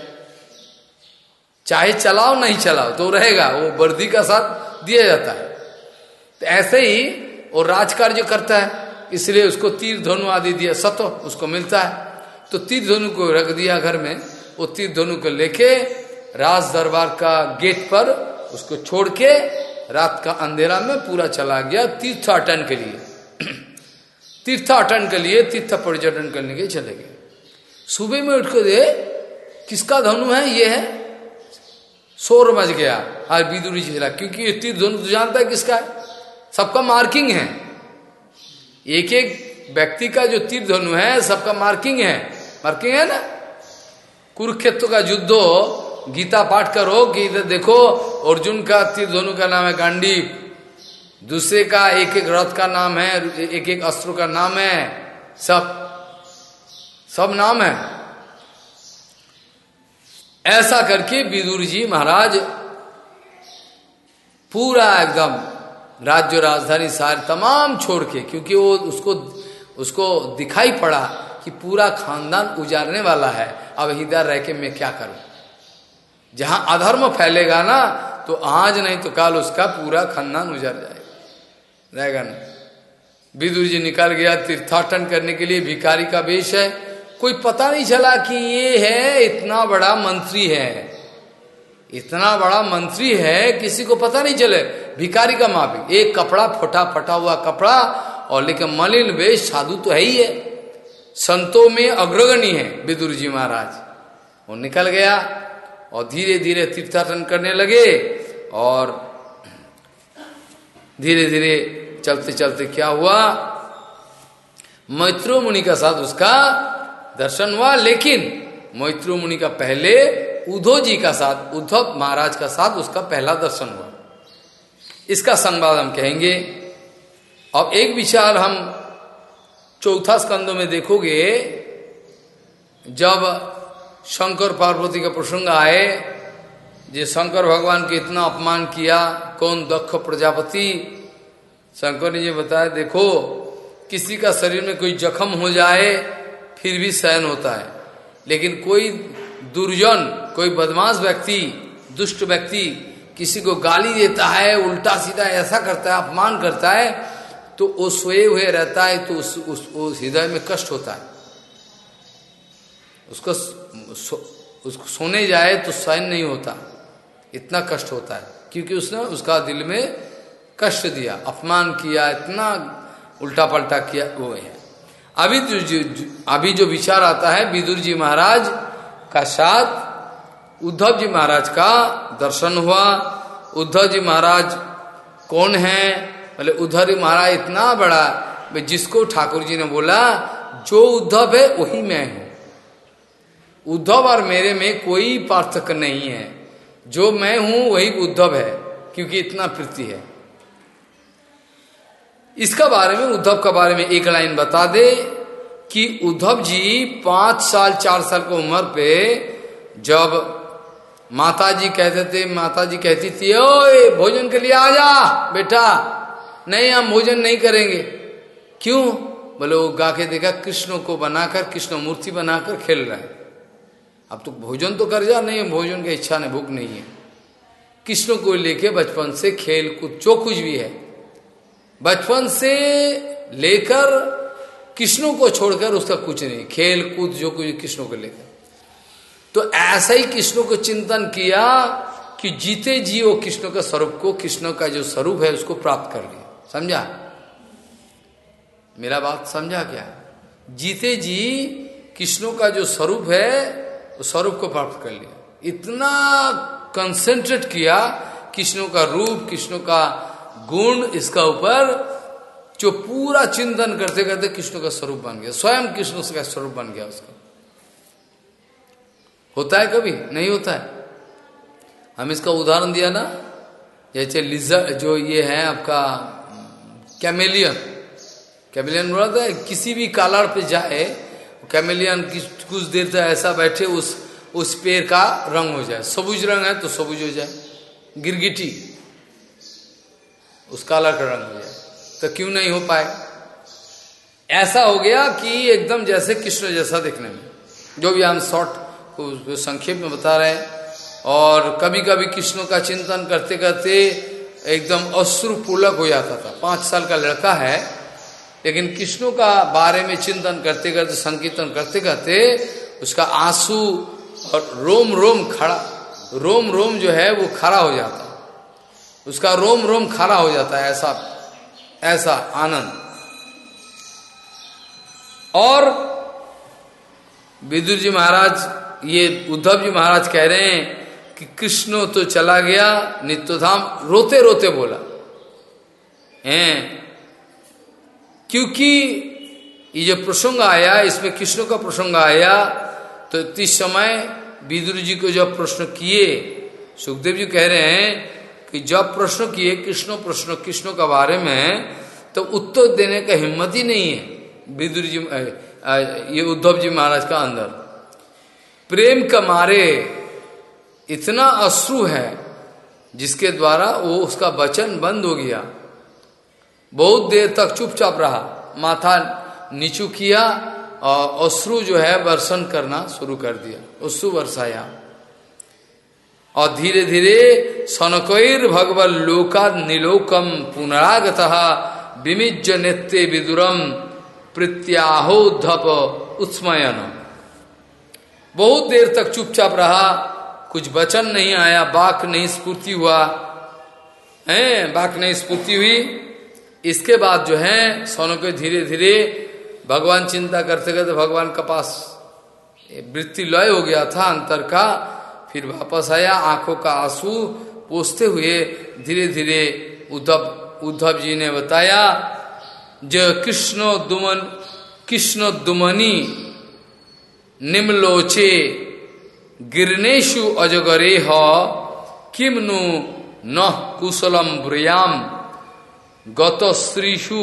चाहे चलाओ, नहीं चलाओ तो रहेगा, वो वर्दी का साथ दिया जाता है। तो ऐसे ही वो राजकार्य करता है, इसलिए उसको तीर धनु आदि दिया, सतो उसको मिलता है। तो तीर धनु को रख दिया घर में, वो तीर धनु को लेके राज दरबार का गेट पर उसको छोड़ के रात का अंधेरा में पूरा चला गया तीर्थ अटन के लिए। तीर्थ अटन के लिए, तीर्थ पर्यटन करने के चले गए। सुबह में उठ कर दे किसका धनु है? ये है। शोर मच गया। हर विदुरी चला क्योंकि ये तीर धनु तो जानता है किसका है। सबका मार्किंग है। एक एक व्यक्ति का जो तीर धनु है, सबका मार्किंग है। मार्किंग है ना? कुरुक्षेत्र का युद्ध गीता पाठ करो कि इधर देखो, अर्जुन का तीर धनु का नाम है गांडी दूसरे का एक एक रथ का नाम है, एक एक अस्त्र का नाम है, सब सब नाम है। ऐसा करके विदुर जी महाराज पूरा एकदम राज्य राजधानी सार तमाम छोड़ के, क्योंकि वो उसको उसको दिखाई पड़ा कि पूरा खानदान उजारने वाला है। अब इधर रह के मैं क्या करूँ? जहाँ अधर्म फैलेगा ना तो आज नहीं तो कल उसका पूरा खानदान उजर जाएगा। रहेगा ना? विदुर जी निकल गया, तीर्थाटन करने के लिए भिकारी का वेश है। कोई पता नहीं चला कि ये है, इतना बड़ा मंत्री है। इतना बड़ा मंत्री है, किसी को पता नहीं चले। भिकारी का माफ़ी। एक कपड़ा फटा फटा हुआ कपड़ा, और लेकिन मलिन वेश, साधु तो है ही है। संतों में अग्रगणी है, विदुर जी महाराज। वो निकल गया, और धीरे धीरे तीर्थाटन करने लगे, और धीरे धीरे चलते चलते क्या हुआ? मैत्रो मुनि का साथ उसका दर्शन हुआ, लेकिन मैत्रो मुनि का पहले, उद्धव जी का साथ, उद्धव महाराज का साथ उसका पहला दर्शन हुआ। इसका संवाद हम कहेंगे। अब एक विचार हम चौथा स्कंदों में देखोगे, जब शंकर पार्वती का प्रसंग आए, जे शंकर भगवान के इतना अपमान किया, कौन दक्ष प्रजापति शंकर ने ये बताया देखो किसी का शरीर में कोई जख्म हो जाए फिर भी सहन होता है। लेकिन कोई दुर्जन कोई बदमाश व्यक्ति दुष्ट व्यक्ति किसी को गाली देता है उल्टा सीधा ऐसा करता है अपमान करता है तो वो सोए हुए रहता है तो उस, उस, उस हृदय में कष्ट होता है। उसको सो, उसको सोने जाए तो सहन नहीं होता। इतना कष्ट होता है। क्योंकि उसने उसका दिल में कष्ट दिया, अपमान किया, इतना उल्टा पलटा किया, वो है। अभी जो अभी जो विचार आता है, विदुर जी महाराज का साथ, उद्धव जी महाराज का दर्शन हुआ, उद्धव जी महाराज कौन है? बोले, उद्धव जी महाराज इतना बड़ा जिसको ठाकुर जी ने बोला, जो उद्धव है, वही मैं हूँ। उद्धव और मेरे में कोई पार्थक्य नहीं है। जो मैं हूँ, वही उद्धव है, क्योंकि इतना प्रीति है। इसका बारे में, उद्धव का बारे में एक लाइन बता दे कि उद्धव जी पाँच साल, चार साल की उम्र पे जब माता जी कहते थे माता जी कहती थी, ओए, भोजन के लिए आ जा बेटा, नहीं, हम भोजन नहीं करेंगे। क्यों? बोले, वो गा के देखा कृष्ण को बनाकर, कृष्ण मूर्ति बनाकर खेल रहे अब तो भोजन तो कर जा, नहीं भोजन की इच्छा नहीं, भूख नहीं है। कृष्ण को लेके बचपन से खेल कूद, जो कुछ भी है बचपन से लेकर कृष्णों को छोड़कर उसका कुछ नहीं। खेल कूद जो कुछ कृष्णों को लेकर। तो ऐसा ही कृष्णों को चिंतन किया कि जीते जी वो कृष्ण का स्वरूप को, कृष्ण का जो स्वरूप है उसको प्राप्त कर लिया समझा? मेरा बात समझा क्या? जीते जी कृष्णों का जो स्वरूप है वो स्वरूप को प्राप्त कर लिया इतना कंसेंट्रेट किया, कृष्णों का रूप, कृष्णों का गुण इसका ऊपर, जो पूरा चिंतन करते करते कृष्ण का स्वरूप बन गया। स्वयं कृष्ण का स्वरूप बन गया उसका। होता है कभी? नहीं होता है। हम इसका उदाहरण दिया ना, जैसे लिजर जो ये है आपका, कैमेलियन। कैमेलियन बोला था किसी भी कालार पे जाए, कैमेलियन कुछ देर तक ऐसा बैठे, उस उस पेड़ का रंग हो जाए। सबुज रंग है तो सबुज हो जाए। गिरगिटी। उस काला का रंग हो जाए। तो क्यों नहीं हो पाए? ऐसा हो गया कि एकदम जैसे कृष्ण जैसा देखने में। जो भी हम शॉर्ट संक्षेप में बता रहे हैं, और कभी कभी कृष्ण का चिंतन करते करते एकदम अश्रु पुलक हो जाता था। पाँच साल का लड़का है, लेकिन कृष्णों का बारे में चिंतन करते करते, संकीर्तन करते करते उसका आँसू और रोम रोम खड़ा रोम रोम जो है वो खड़ा हो जाता उसका रोम रोम खड़ा हो जाता है ऐसा ऐसा आनंद। और विदुर जी महाराज, ये उद्धव जी महाराज कह रहे हैं कि कृष्ण तो चला गया नित्यधाम रोते रोते बोला। हैं? क्योंकि ये जो प्रसंग आया, इसमें कृष्ण का प्रसंग आया तो इस समय विदुर जी को जब प्रश्न किए, सुखदेव जी कह रहे हैं कि जब प्रश्न किए कृष्ण प्रश्न, कृष्ण के बारे में तो उत्तर देने का हिम्मत ही नहीं है, विदुर जी ये उद्धव जी महाराज का अंदर। प्रेम का मारे इतना अश्रु है, जिसके द्वारा वो उसका वचन बंद हो गया। बहुत देर तक चुपचाप रहा, माथा नीचू किया और अश्रु जो है वर्षण करना शुरू कर दिया, अश्रु वर्षाया। और धीरे धीरे सनकैर भगवल लोका निलोकम पुनरागत विमिज नेत्य विदुरम प्रत्याहोधप उत्स्मयन। बहुत देर तक चुपचाप रहा, कुछ वचन नहीं आया, बाक नहीं स्फूर्ति हुआ। है, बाक नहीं स्फूर्ति हुई। इसके बाद जो है सोनो के धीरे धीरे भगवान चिंता करते करते भगवान का पास वृत्ति लय हो गया था, अंतर का। फिर वापस आया, आँखों का आँसू पोसते हुए धीरे धीरे उद्धव उद्धव जी ने बताया जो कृष्ण दुमन, कृष्ण दुमनी निम्लोचे गिरनेशु अजगरे ह किम नु न कुशलम ब्रियाम गत स्त्रीषु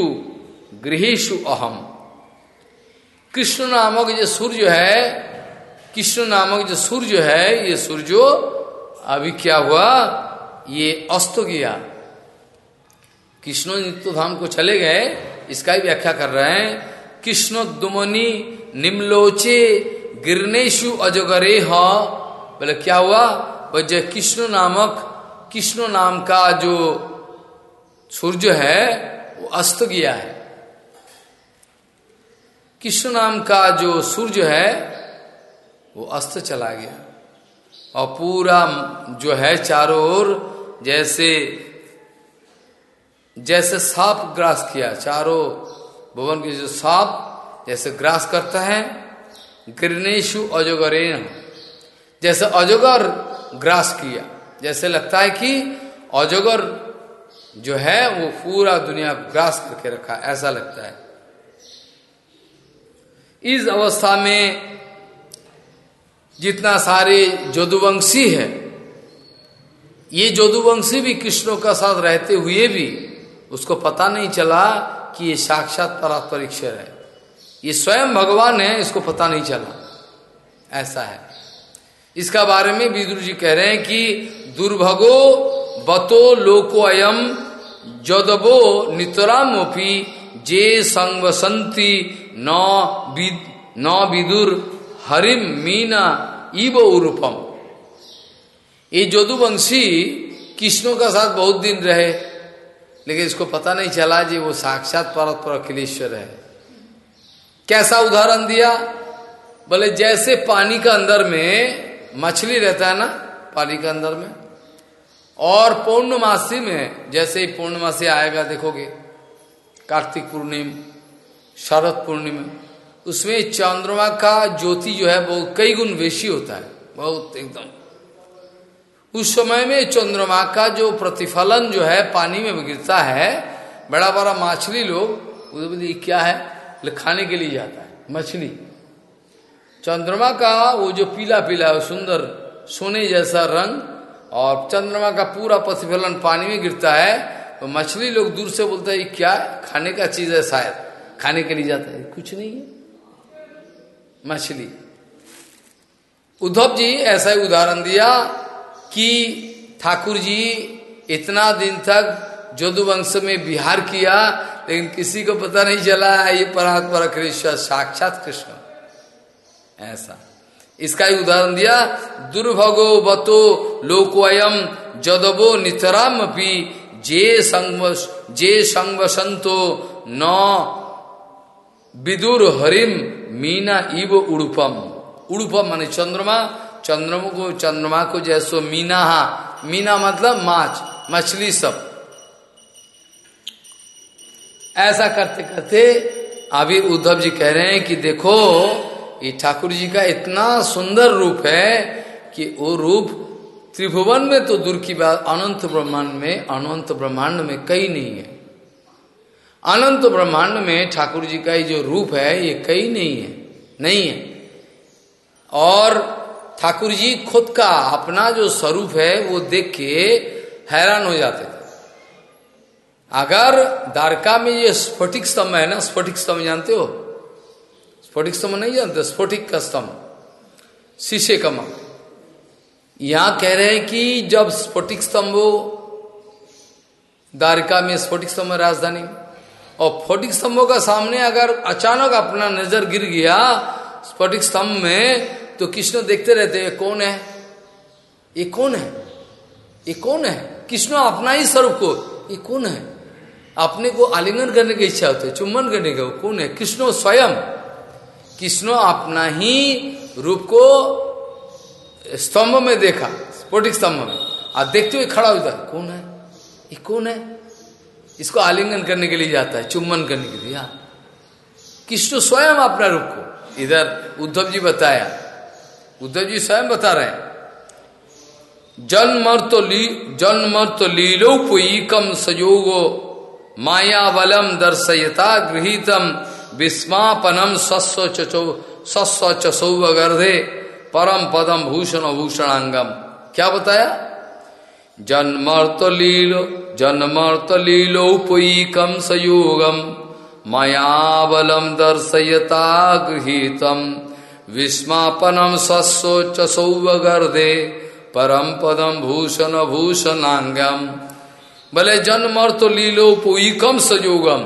गृहेशु अहम। कृष्ण नामक जो सूर्य है कृष्ण नामक जो सूर्य है, ये सूर्य अभी क्या हुआ? ये अस्त गया। कृष्ण नित्य धाम को चले गए, इसका ही व्याख्या कर रहे हैं। कृष्ण दुमनी निम्लोचे गिरनेशु अजगरे ह बोले, क्या हुआ? बोले कृष्ण नामक, कृष्ण नाम का जो सूर्य है, वो अस्त गया है। कृष्ण नाम का जो सूर्य है वो अस्त चला गया। और पूरा जो है चारों ओर जैसे जैसे सांप ग्रास किया, चारों भवन के जो सांप जैसे ग्रास करता है, गिरनेशु अजोगरेन जैसे अजोगर ग्रास किया। जैसे लगता है कि अजोगर जो है वो पूरा दुनिया ग्रास करके रखा, ऐसा लगता है। इस अवस्था में जितना सारे जोदुवंशी है, ये जोदुवंशी भी कृष्णों का साथ रहते हुए भी उसको पता नहीं चला कि ये साक्षात परात्परिक्षर है। ये स्वयं भगवान है, इसको पता नहीं चला। ऐसा है। इसका बारे में विदुर जी कह रहे हैं कि दुर्भगो बतो लोको अयम जदबो नितरामोपी, जे संवसंती न विदुर हरिम मीना ईब उरूपम। ये जदुवंशी कृष्णों का साथ बहुत दिन रहे, लेकिन इसको पता नहीं चला जी वो साक्षात परत पर अखिलेश्वर है। कैसा उदाहरण दिया? बोले, जैसे पानी का अंदर में मछली रहता है ना, पानी के अंदर में, और पूर्णमासी में, जैसे ही पूर्णमासी आएगा, देखोगे, कार्तिक पूर्णिम, शरद पूर्णिमा उसमें चंद्रमा का ज्योति जो है वो कई गुण वेशी होता है। बहुत एकदम। उस समय में चंद्रमा का जो प्रतिफलन जो है पानी में गिरता है बड़ा बड़ा मछली लोग क्या है? खाने के लिए जाता है, मछली। चंद्रमा का वो जो पीला पीला है सुंदर सोने जैसा रंग और चंद्रमा का पूरा प्रतिफलन पानी में गिरता है तो मछली लोग दूर से बोलते हैं क्या खाने का चीज़ है शायद। खाने के लिए जाता है। कुछ नहीं है। मछली। उद्धव जी, ऐसा ही उदाहरण दिया कि ठाकुर जी इतना दिन तक जोदुवंश में बिहार किया, लेकिन किसी को पता नहीं चला है ये कृष्ण साक्षात कृष्ण। ऐसा। इसका ही उदाहरण दिया, दुर्भगो बतो लोकोयम जदबो नितराम पी जे संग जे संग संतो न विदुर हरिम मीना इव उड़ुपम। उड़ुपम माने चंद्रमा। चंद्रमा को चंद्रमा को जैसो मीना मीना मतलब माछ, मछली सब। ऐसा करते करते अभी उद्धव जी कह रहे हैं कि देखो, ये ठाकुर जी का इतना सुंदर रूप है कि वो रूप त्रिभुवन में तो दूर की बात, अनंत ब्रह्मांड में, अनंत ब्रह्मांड में कई नहीं है। अनंत ब्रह्मांड में ठाकुर जी का ये जो रूप है, ये कई नहीं है नहीं है। और ठाकुर जी खुद का अपना जो स्वरूप है, वो देख के हैरान हो जाते थे। अगर द्वारका में ये स्फटिक स्तंभ है ना, स्फटिक स्तंभ जानते हो? स्फटिक स्तंभ नहीं जानते? स्फटिक का स्तंभ, शीशे का मा। यहाँ कह रहे हैं कि जब स्फटिक स्तंभ द्वारका में स्फटिक स्तंभ राजधानी में। और स्फटिक स्तंभों का सामने अगर अचानक अपना नज़र गिर गया, स्फोटिक स्तंभ में तो कृष्ण देखते रहते हैं कौन है? ये कौन है? ये कौन है? कृष्ण अपना ही स्वरूप को, ये कौन है? अपने को आलिंगन करने की इच्छा होती है चुम्बन करने का कौन है? कृष्ण स्वयं, कृष्ण अपना ही रूप को स्तंभ में देखा, स्फोटिक स्तंभ में। और देखते हुए खड़ा होता कौन है? ये कौन है? इसको आलिंगन करने के लिए जाता है चुम्बन करने के लिए हाँ। कृष्ण स्वयं अपना रूप को। इधर उद्धव जी बताया, उद्धव जी स्वयं बता रहे हैं, जन्मर्त ली, जन्मर्त लीलोपयीकम सयोगो मायावलम दर्शयता गृहितम विस्मापनम सस्व चचो, सस्व चसौगर्धे परम पदम भूषण भूषणांगम क्या बताया? जन्मर्त लीलो जन्मर्त लीलोपयीकम सयोगम मायावलम दर्शयता गृहितम विस्मापनम सस्व चसौगर्धे परम पदम भूषण भूषणांगम भले जन मर्तो लीलो पुईकम सजोगम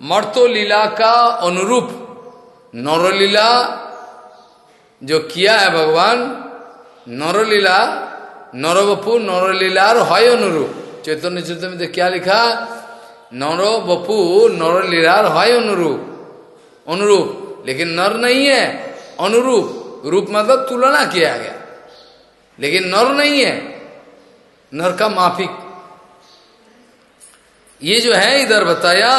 मर्तो लीला का अनुरूप नरलीला जो किया है भगवान, नरलीला नरबपु नरलीलार है अनुरूप। चैतन्य चैतन्य में क्या लिखा? नरो बपू नरलीलार है अनुरूप। अनुरूप, लेकिन नर नहीं है, अनुरूप। रूप मतलब तुलना किया गया। लेकिन नर नहीं है, नर का माफिक। ये जो है इधर बताया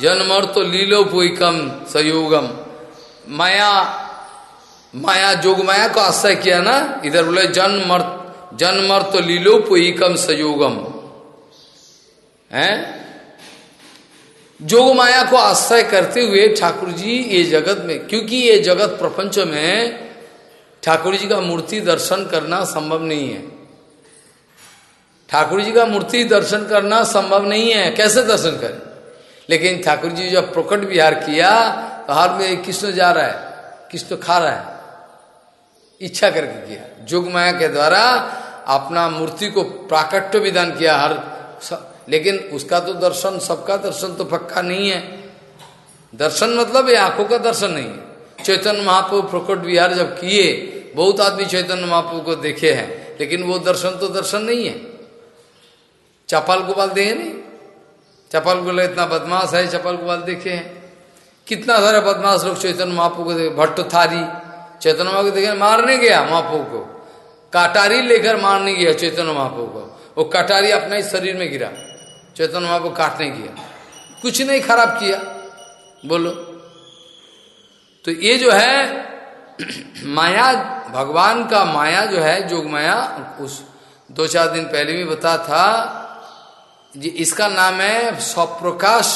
जन्मर तो लीलो पुकम संयोगम। माया माया, जोग माया को आश्रय किया ना? इधर बोले जन्मर जन्मर तो लीलो पुकम संयोगम। है? जोग माया को आश्रय करते हुए ठाकुर जी ये जगत में, क्योंकि ये जगत प्रपंच में ठाकुर जी का मूर्ति दर्शन करना संभव नहीं है। ठाकुर जी का मूर्ति दर्शन करना संभव नहीं है। कैसे दर्शन करें? लेकिन ठाकुर जी जब प्रकट विहार किया तो हर में कृष्ण जा रहा है, कृष्ण खा रहा है, इच्छा करके किया। जोग माया के द्वारा अपना मूर्ति को प्राकट्य विधान किया, हर लेकिन उसका तो दर्शन, सबका दर्शन तो पक्का नहीं है। दर्शन मतलब ये आँखों का दर्शन नहीं है। चैतन्य महाप्रभु प्रकट विहार जब किए, बहुत आदमी चैतन्य महाप्रभु को देखे हैं, लेकिन वो दर्शन तो दर्शन नहीं है। चपाल गोपाल देखे नहीं? चपल गोपाल इतना बदमाश है, चपाल गोपाल देखे हैं। कितना सारे बदमाश लोग चैतन्य महाप्रभु को देखे, भट्ट थारी, चैतन्य महाप्रभु देखे, मारने गया महाप्रभु को। काटारी लेकर मारने गया चैतन्य महाप्रभु को। वो कटारी अपने ही शरीर में गिरा। चैतन्य महाप्रभु काटने गया कुछ नहीं खराब किया। बोलो। तो ये जो है, माया, भगवान का माया जो है, जोग माया, उस दो चार दिन पहले भी बता था जी इसका नाम है स्वप्रकाश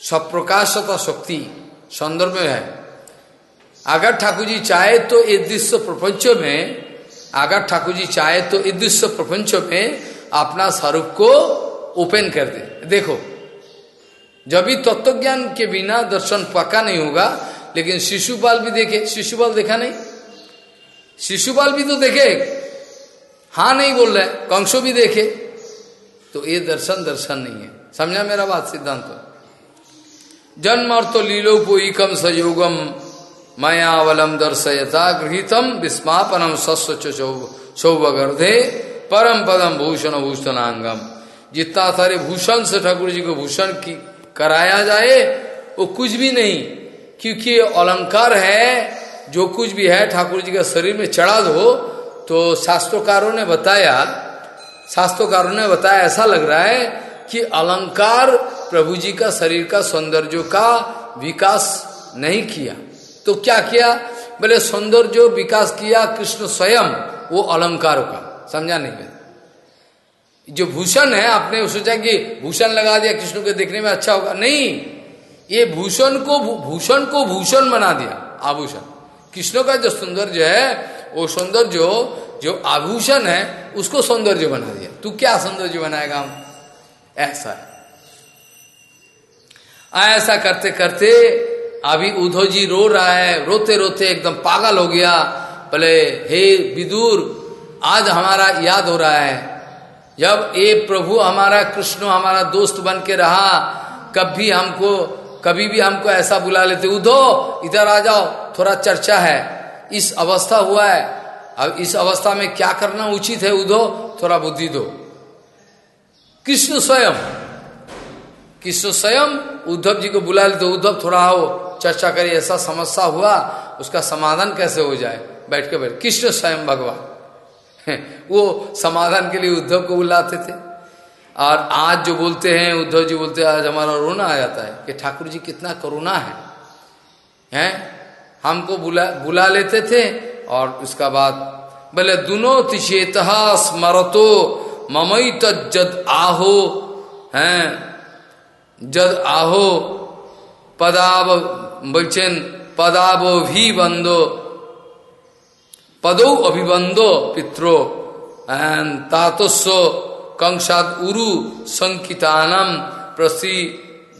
स्वप्रकाश तथा शक्ति, सौंदर्य में है। अगर ठाकुर जी चाहे तो इस दृश्य प्रपंच में, अगर ठाकुर जी चाहे तो इस दृश्य प्रपंच में अपना स्वरूप को ओपन कर दे। देखो, जब भी तत्व ज्ञान के बिना दर्शन पक्का नहीं होगा, लेकिन शिशुपाल भी देखे शिशुपाल देखा नहीं? शिशुपाल भी तो देखे हाँ नहीं बोल रहे, कंसो भी देखे तो ये दर्शन दर्शन नहीं है। समझा मेरा बात सिद्धांत? तो जन्म अर्थ लीलोपोईकम सयोगम मायावलम दर्शयता गृहितम विस्मापनम सस्व सौभगर्धे परम पदम भूषण भूषणांगम। जितना सारे भूषण से ठाकुर जी को भूषण की कराया जाए, वो कुछ भी नहीं। क्योंकि अलंकार है, जो कुछ भी है, ठाकुर जी का शरीर में चढ़ा दो तो शास्त्रोकारों ने बताया, शास्त्रोकारों ने बताया, ऐसा लग रहा है कि अलंकार प्रभु जी का शरीर का सौंदर्य का विकास नहीं किया। तो क्या किया? बोले, सौंदर्य विकास किया, कृष्ण स्वयं, वो अलंकारों का। समझा नहीं मैं। जो भूषण है, आपने सोचा कि भूषण लगा दिया, कृष्ण को देखने में अच्छा होगा। नहीं, ये भूषण को भूषण को भूषण बना दिया, आभूषण। कृष्ण का जो सौंदर्य है, वो सौंदर्य जो आभूषण है, उसको सौंदर्य बना दिया। तू क्या सौंदर्य बनाएगा हम? ऐसा ऐसा करते करते, अभी उद्धव जी रो रहा है, रोते रोते एकदम पागल हो गया। बोले, हे विदुर आज हमारा याद हो रहा है। जब ये प्रभु हमारा कृष्ण हमारा दोस्त बन के रहा कभी हमको, कभी भी हमको ऐसा बुला लेते, उधो, इधर आ जाओ, थोड़ा चर्चा है। इस अवस्था हुआ है। अब इस अवस्था में क्या करना उचित है, उधो, थोड़ा बुद्धि दो। कृष्ण स्वयं कृष्ण स्वयं उद्धव जी को बुला ले तो उद्धव, थोड़ा हो चर्चा करिए, ऐसा समस्या हुआ, उसका समाधान कैसे हो जाए? बैठ के बैठ कृष्ण स्वयं भगवान। वो समाधान के लिए उद्धव को बुलाते थे। और आज जो बोलते हैं, उद्धव जी बोलते हैं, आज हमारा रोना आ जाता है कि ठाकुर जी कितना करुणा है। हैं? हमको बुला बुला लेते थे और उसका बाद बोले, दोनों तिचेत स्मरतो ममई तद आहो। हैं? जद आहो, पदाब बचन पदाबो भी बंदो। पदो अभिबंदो पित्रो। तातस्व कंसाद उरु संकितानम प्रसी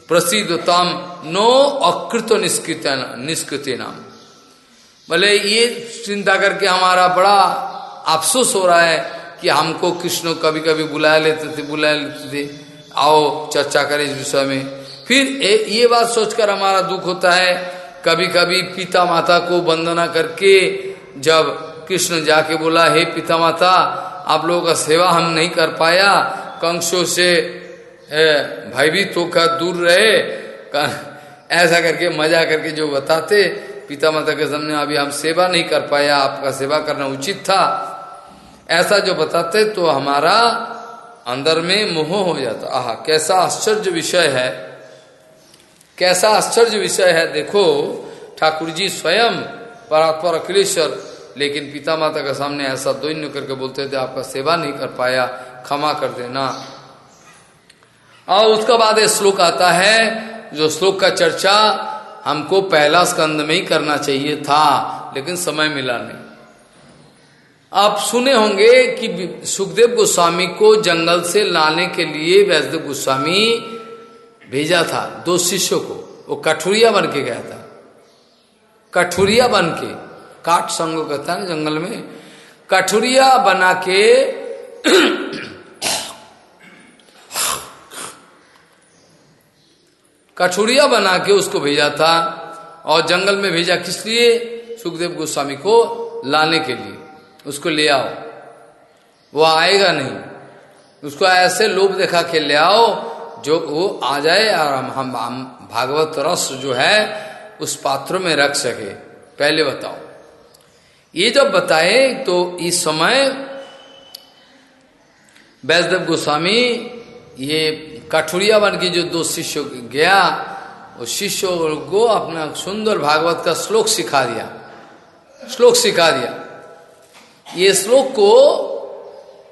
प्रसिद्धतम नो अकृत निष्कृत निष्कृति नाम बोले ये चिंता करके हमारा बड़ा अफसोस हो रहा है कि हमको कृष्ण कभी कभी बुला लेते थे बुला लेते थे। आओ चर्चा करें इस विषय में। फिर ए, ये बात सोचकर हमारा दुख होता है। कभी कभी पिता माता को वंदना करके जब कृष्ण जाके बोला, हे पिता माता आप लोगों का सेवा हम नहीं कर पाया। कंसों से भयभीत होकर दूर रहे। ऐसा करके, मज़ा करके जो बताते पिता माता के सामने अभी हम सेवा नहीं कर पाया, आपका सेवा करना उचित था। ऐसा जो बताते तो हमारा अंदर में मोह हो जाता। आह, कैसा आश्चर्य विषय है। कैसा आश्चर्य विषय है, देखो ठाकुर जी स्वयं परात्पर अखिलेश्वर लेकिन पिता माता के सामने ऐसा दैन्य करके बोलते थे, आपका सेवा नहीं कर पाया, क्षमा कर देना। और उसका बाद श्लोक आता है, जो श्लोक का चर्चा हमको पहला स्कंद में ही करना चाहिए था, लेकिन समय मिला नहीं। आप सुने होंगे कि सुखदेव गोस्वामी को जंगल से लाने के लिए वैष्णव गोस्वामी भेजा था, दो शिष्यों को। वो कठुरिया बन के गया था। कठुरिया बन के काट संग कहता है जंगल में कठुरिया बना के कठुरिया बना के उसको भेजा था और जंगल में भेजा किस लिए? सुखदेव गोस्वामी को लाने के लिए। उसको ले आओ। वो आएगा नहीं। उसको ऐसे लोभ देखा के ले आओ जो वो आ जाए और हम, हम, हम भागवत रस जो है उस पात्र में रख सके। पहले बताओ। ये जब बताए तो इस समय वैष्णव गोस्वामी, ये कठुरिया बन के जो दो शिष्य गया, उस शिष्यों को अपना सुंदर भागवत का श्लोक सिखा दिया। श्लोक सिखा दिया। ये श्लोक को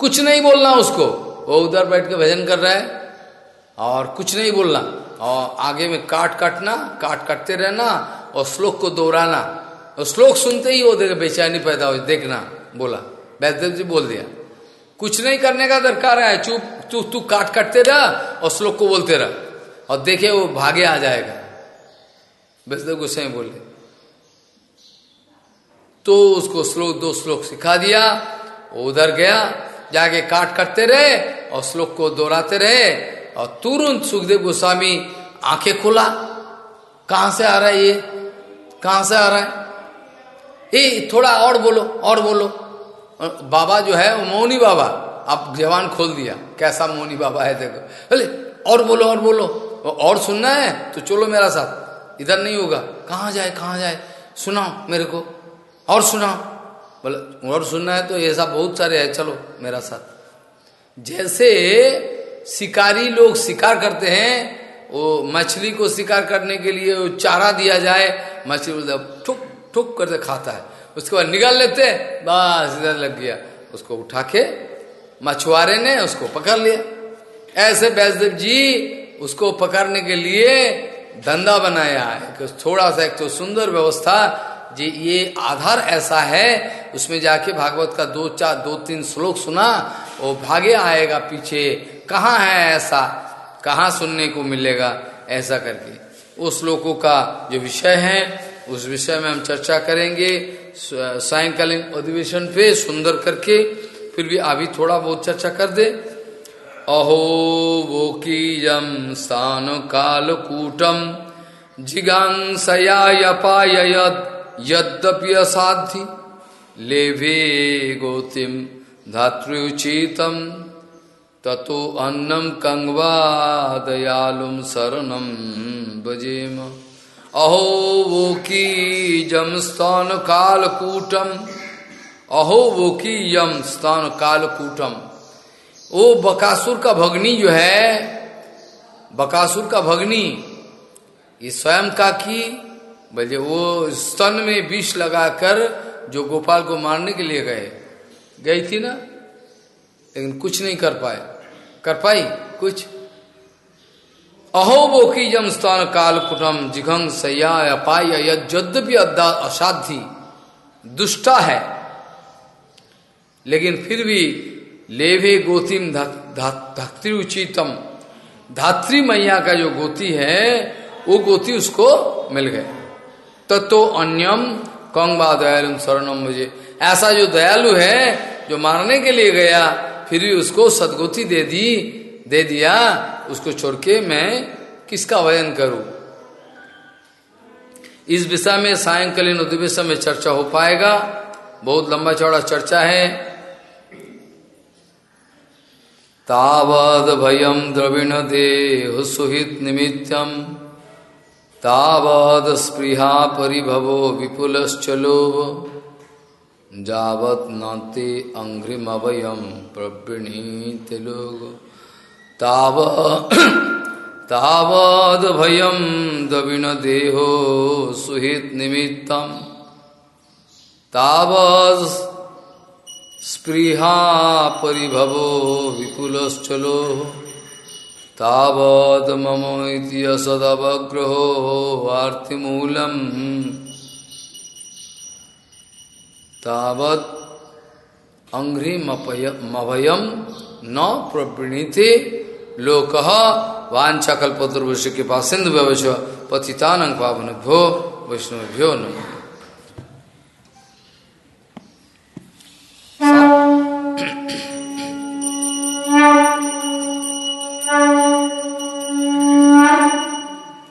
कुछ नहीं बोलना उसको। वो उधर बैठ के भजन कर रहा है, और कुछ नहीं बोलना। और आगे में काट काटना, काट काटते रहना, और श्लोक को दोहराना। और श्लोक सुनते ही वो देख, बेचैनी पैदा हो देखना, बोला। वैद्य जी बोल दिया। कुछ नहीं करने का दरकार है, चुप, तू तू काट काटते रह और श्लोक को बोलते रह। और देखे वो भागे आ जाएगा। वैसे गुस्से बोले। तो उसको श्लोक, दो श्लोक सिखा दिया, वो उधर गया, जाके काट करते रहे और श्लोक को दोहराते रहे। और तुरंत सुखदेव गोस्वामी आँखें खोला। कहाँ से आ रहा है ये? कहाँ से आ रहा है? ए थोड़ा और बोलो और बोलो. बाबा जो है, वो मौनी बाबा, आप जवान खोल दिया। कैसा मौनी बाबा है देखो। बोले और बोलो और बोलो। और सुनना है? तो चलो मेरा साथ। इधर नहीं होगा। कहाँ जाए कहाँ जाए? सुनाओ मेरे को। और सुनाओ। बोले, और सुनना है तो ऐसा बहुत सारे है। चलो मेरा साथ। जैसे शिकारी लोग शिकार करते हैं, वो मछली को शिकार करने के लिए चारा दिया जाए, मछली बोलते ठुक ठुक करके खाता है। उसके बाद निकाल लेते बस इधर लग गया। उसको उठा के मछुआरे ने उसको पकड़ लिया। ऐसे वैष्णव जी उसको पकड़ने के लिए धंधा बनाया है। कि थोड़ा सा एक तो सुंदर व्यवस्था, जी ये आधार ऐसा है, उसमें जाके भागवत का दो चार, दो तीन श्लोक सुना, वो भागे आएगा पीछे। कहाँ है ऐसा? कहाँ सुनने को मिलेगा? ऐसा करके। उस श्लोकों का जो विषय है उस विषय में हम चर्चा करेंगे। सायकालीन अधिवेशन पे सुंदर करके फिर भी अभी थोड़ा बहुत चर्चा कर दे। अहो, वो कीजम स्थान काल कूटम जिगांसया यपाय यद्यपि असाधि लेभे गोतिम धातृचितम ततो अन्नम कंगवा दयालुम शरणम बजेम अहो, वो की जम स्तन कालकूटम। अहो, वो की यम स्तन कालकूटम। ओ, बकासुर का भगनी जो है, बकासुर का भगनी, ये स्वयं का की, बोले वो स्तन में विष लगाकर जो गोपाल को मारने के लिए गए। गई थी ना? लेकिन कुछ नहीं कर पाए। कर पाई? कुछ? अहो वो की जम स्तन काल कुटम जिघंग सया अपाय यद्यपि असाध्य दुष्टा है। लेकिन फिर भी लेवे गोतिम धात्री उचितम। धात्री मैया का जो गोती है, वो गोती उसको मिल गए। तत्व अन्यम कंगबा दयालु शरणम मुझे। ऐसा जो दयालु है, जो मारने के लिए गया, फिर भी उसको सदगोती दे दी दे दिया, उसको छोड़ के मैं किसका वज़न करूँ? इस विषय में सायंकालीन अधिवेशन में चर्चा हो पाएगा। बहुत लंबा चौड़ा चर्चा है। तावद भयम द्रविण देह सुहित निमित्तम। तावद स्पृहा परिभवो विपुलश्चलोभ जावत नाते अंघ्रिमवयम प्रवृणीत लोग। ताव तावद भयम दविण देहो सुहित निमित्तम। तावद स्पृहा परिभवो विपुलश्चलो। तावद मम इति असदवग्रहो आर्तिमूलम्। तावत अंघ्रिमभयम न प्रवृणीते लोक वाछा कल्पतुर्वश के पास सिंधु पावन भो वैष्णव भ्यो नमः।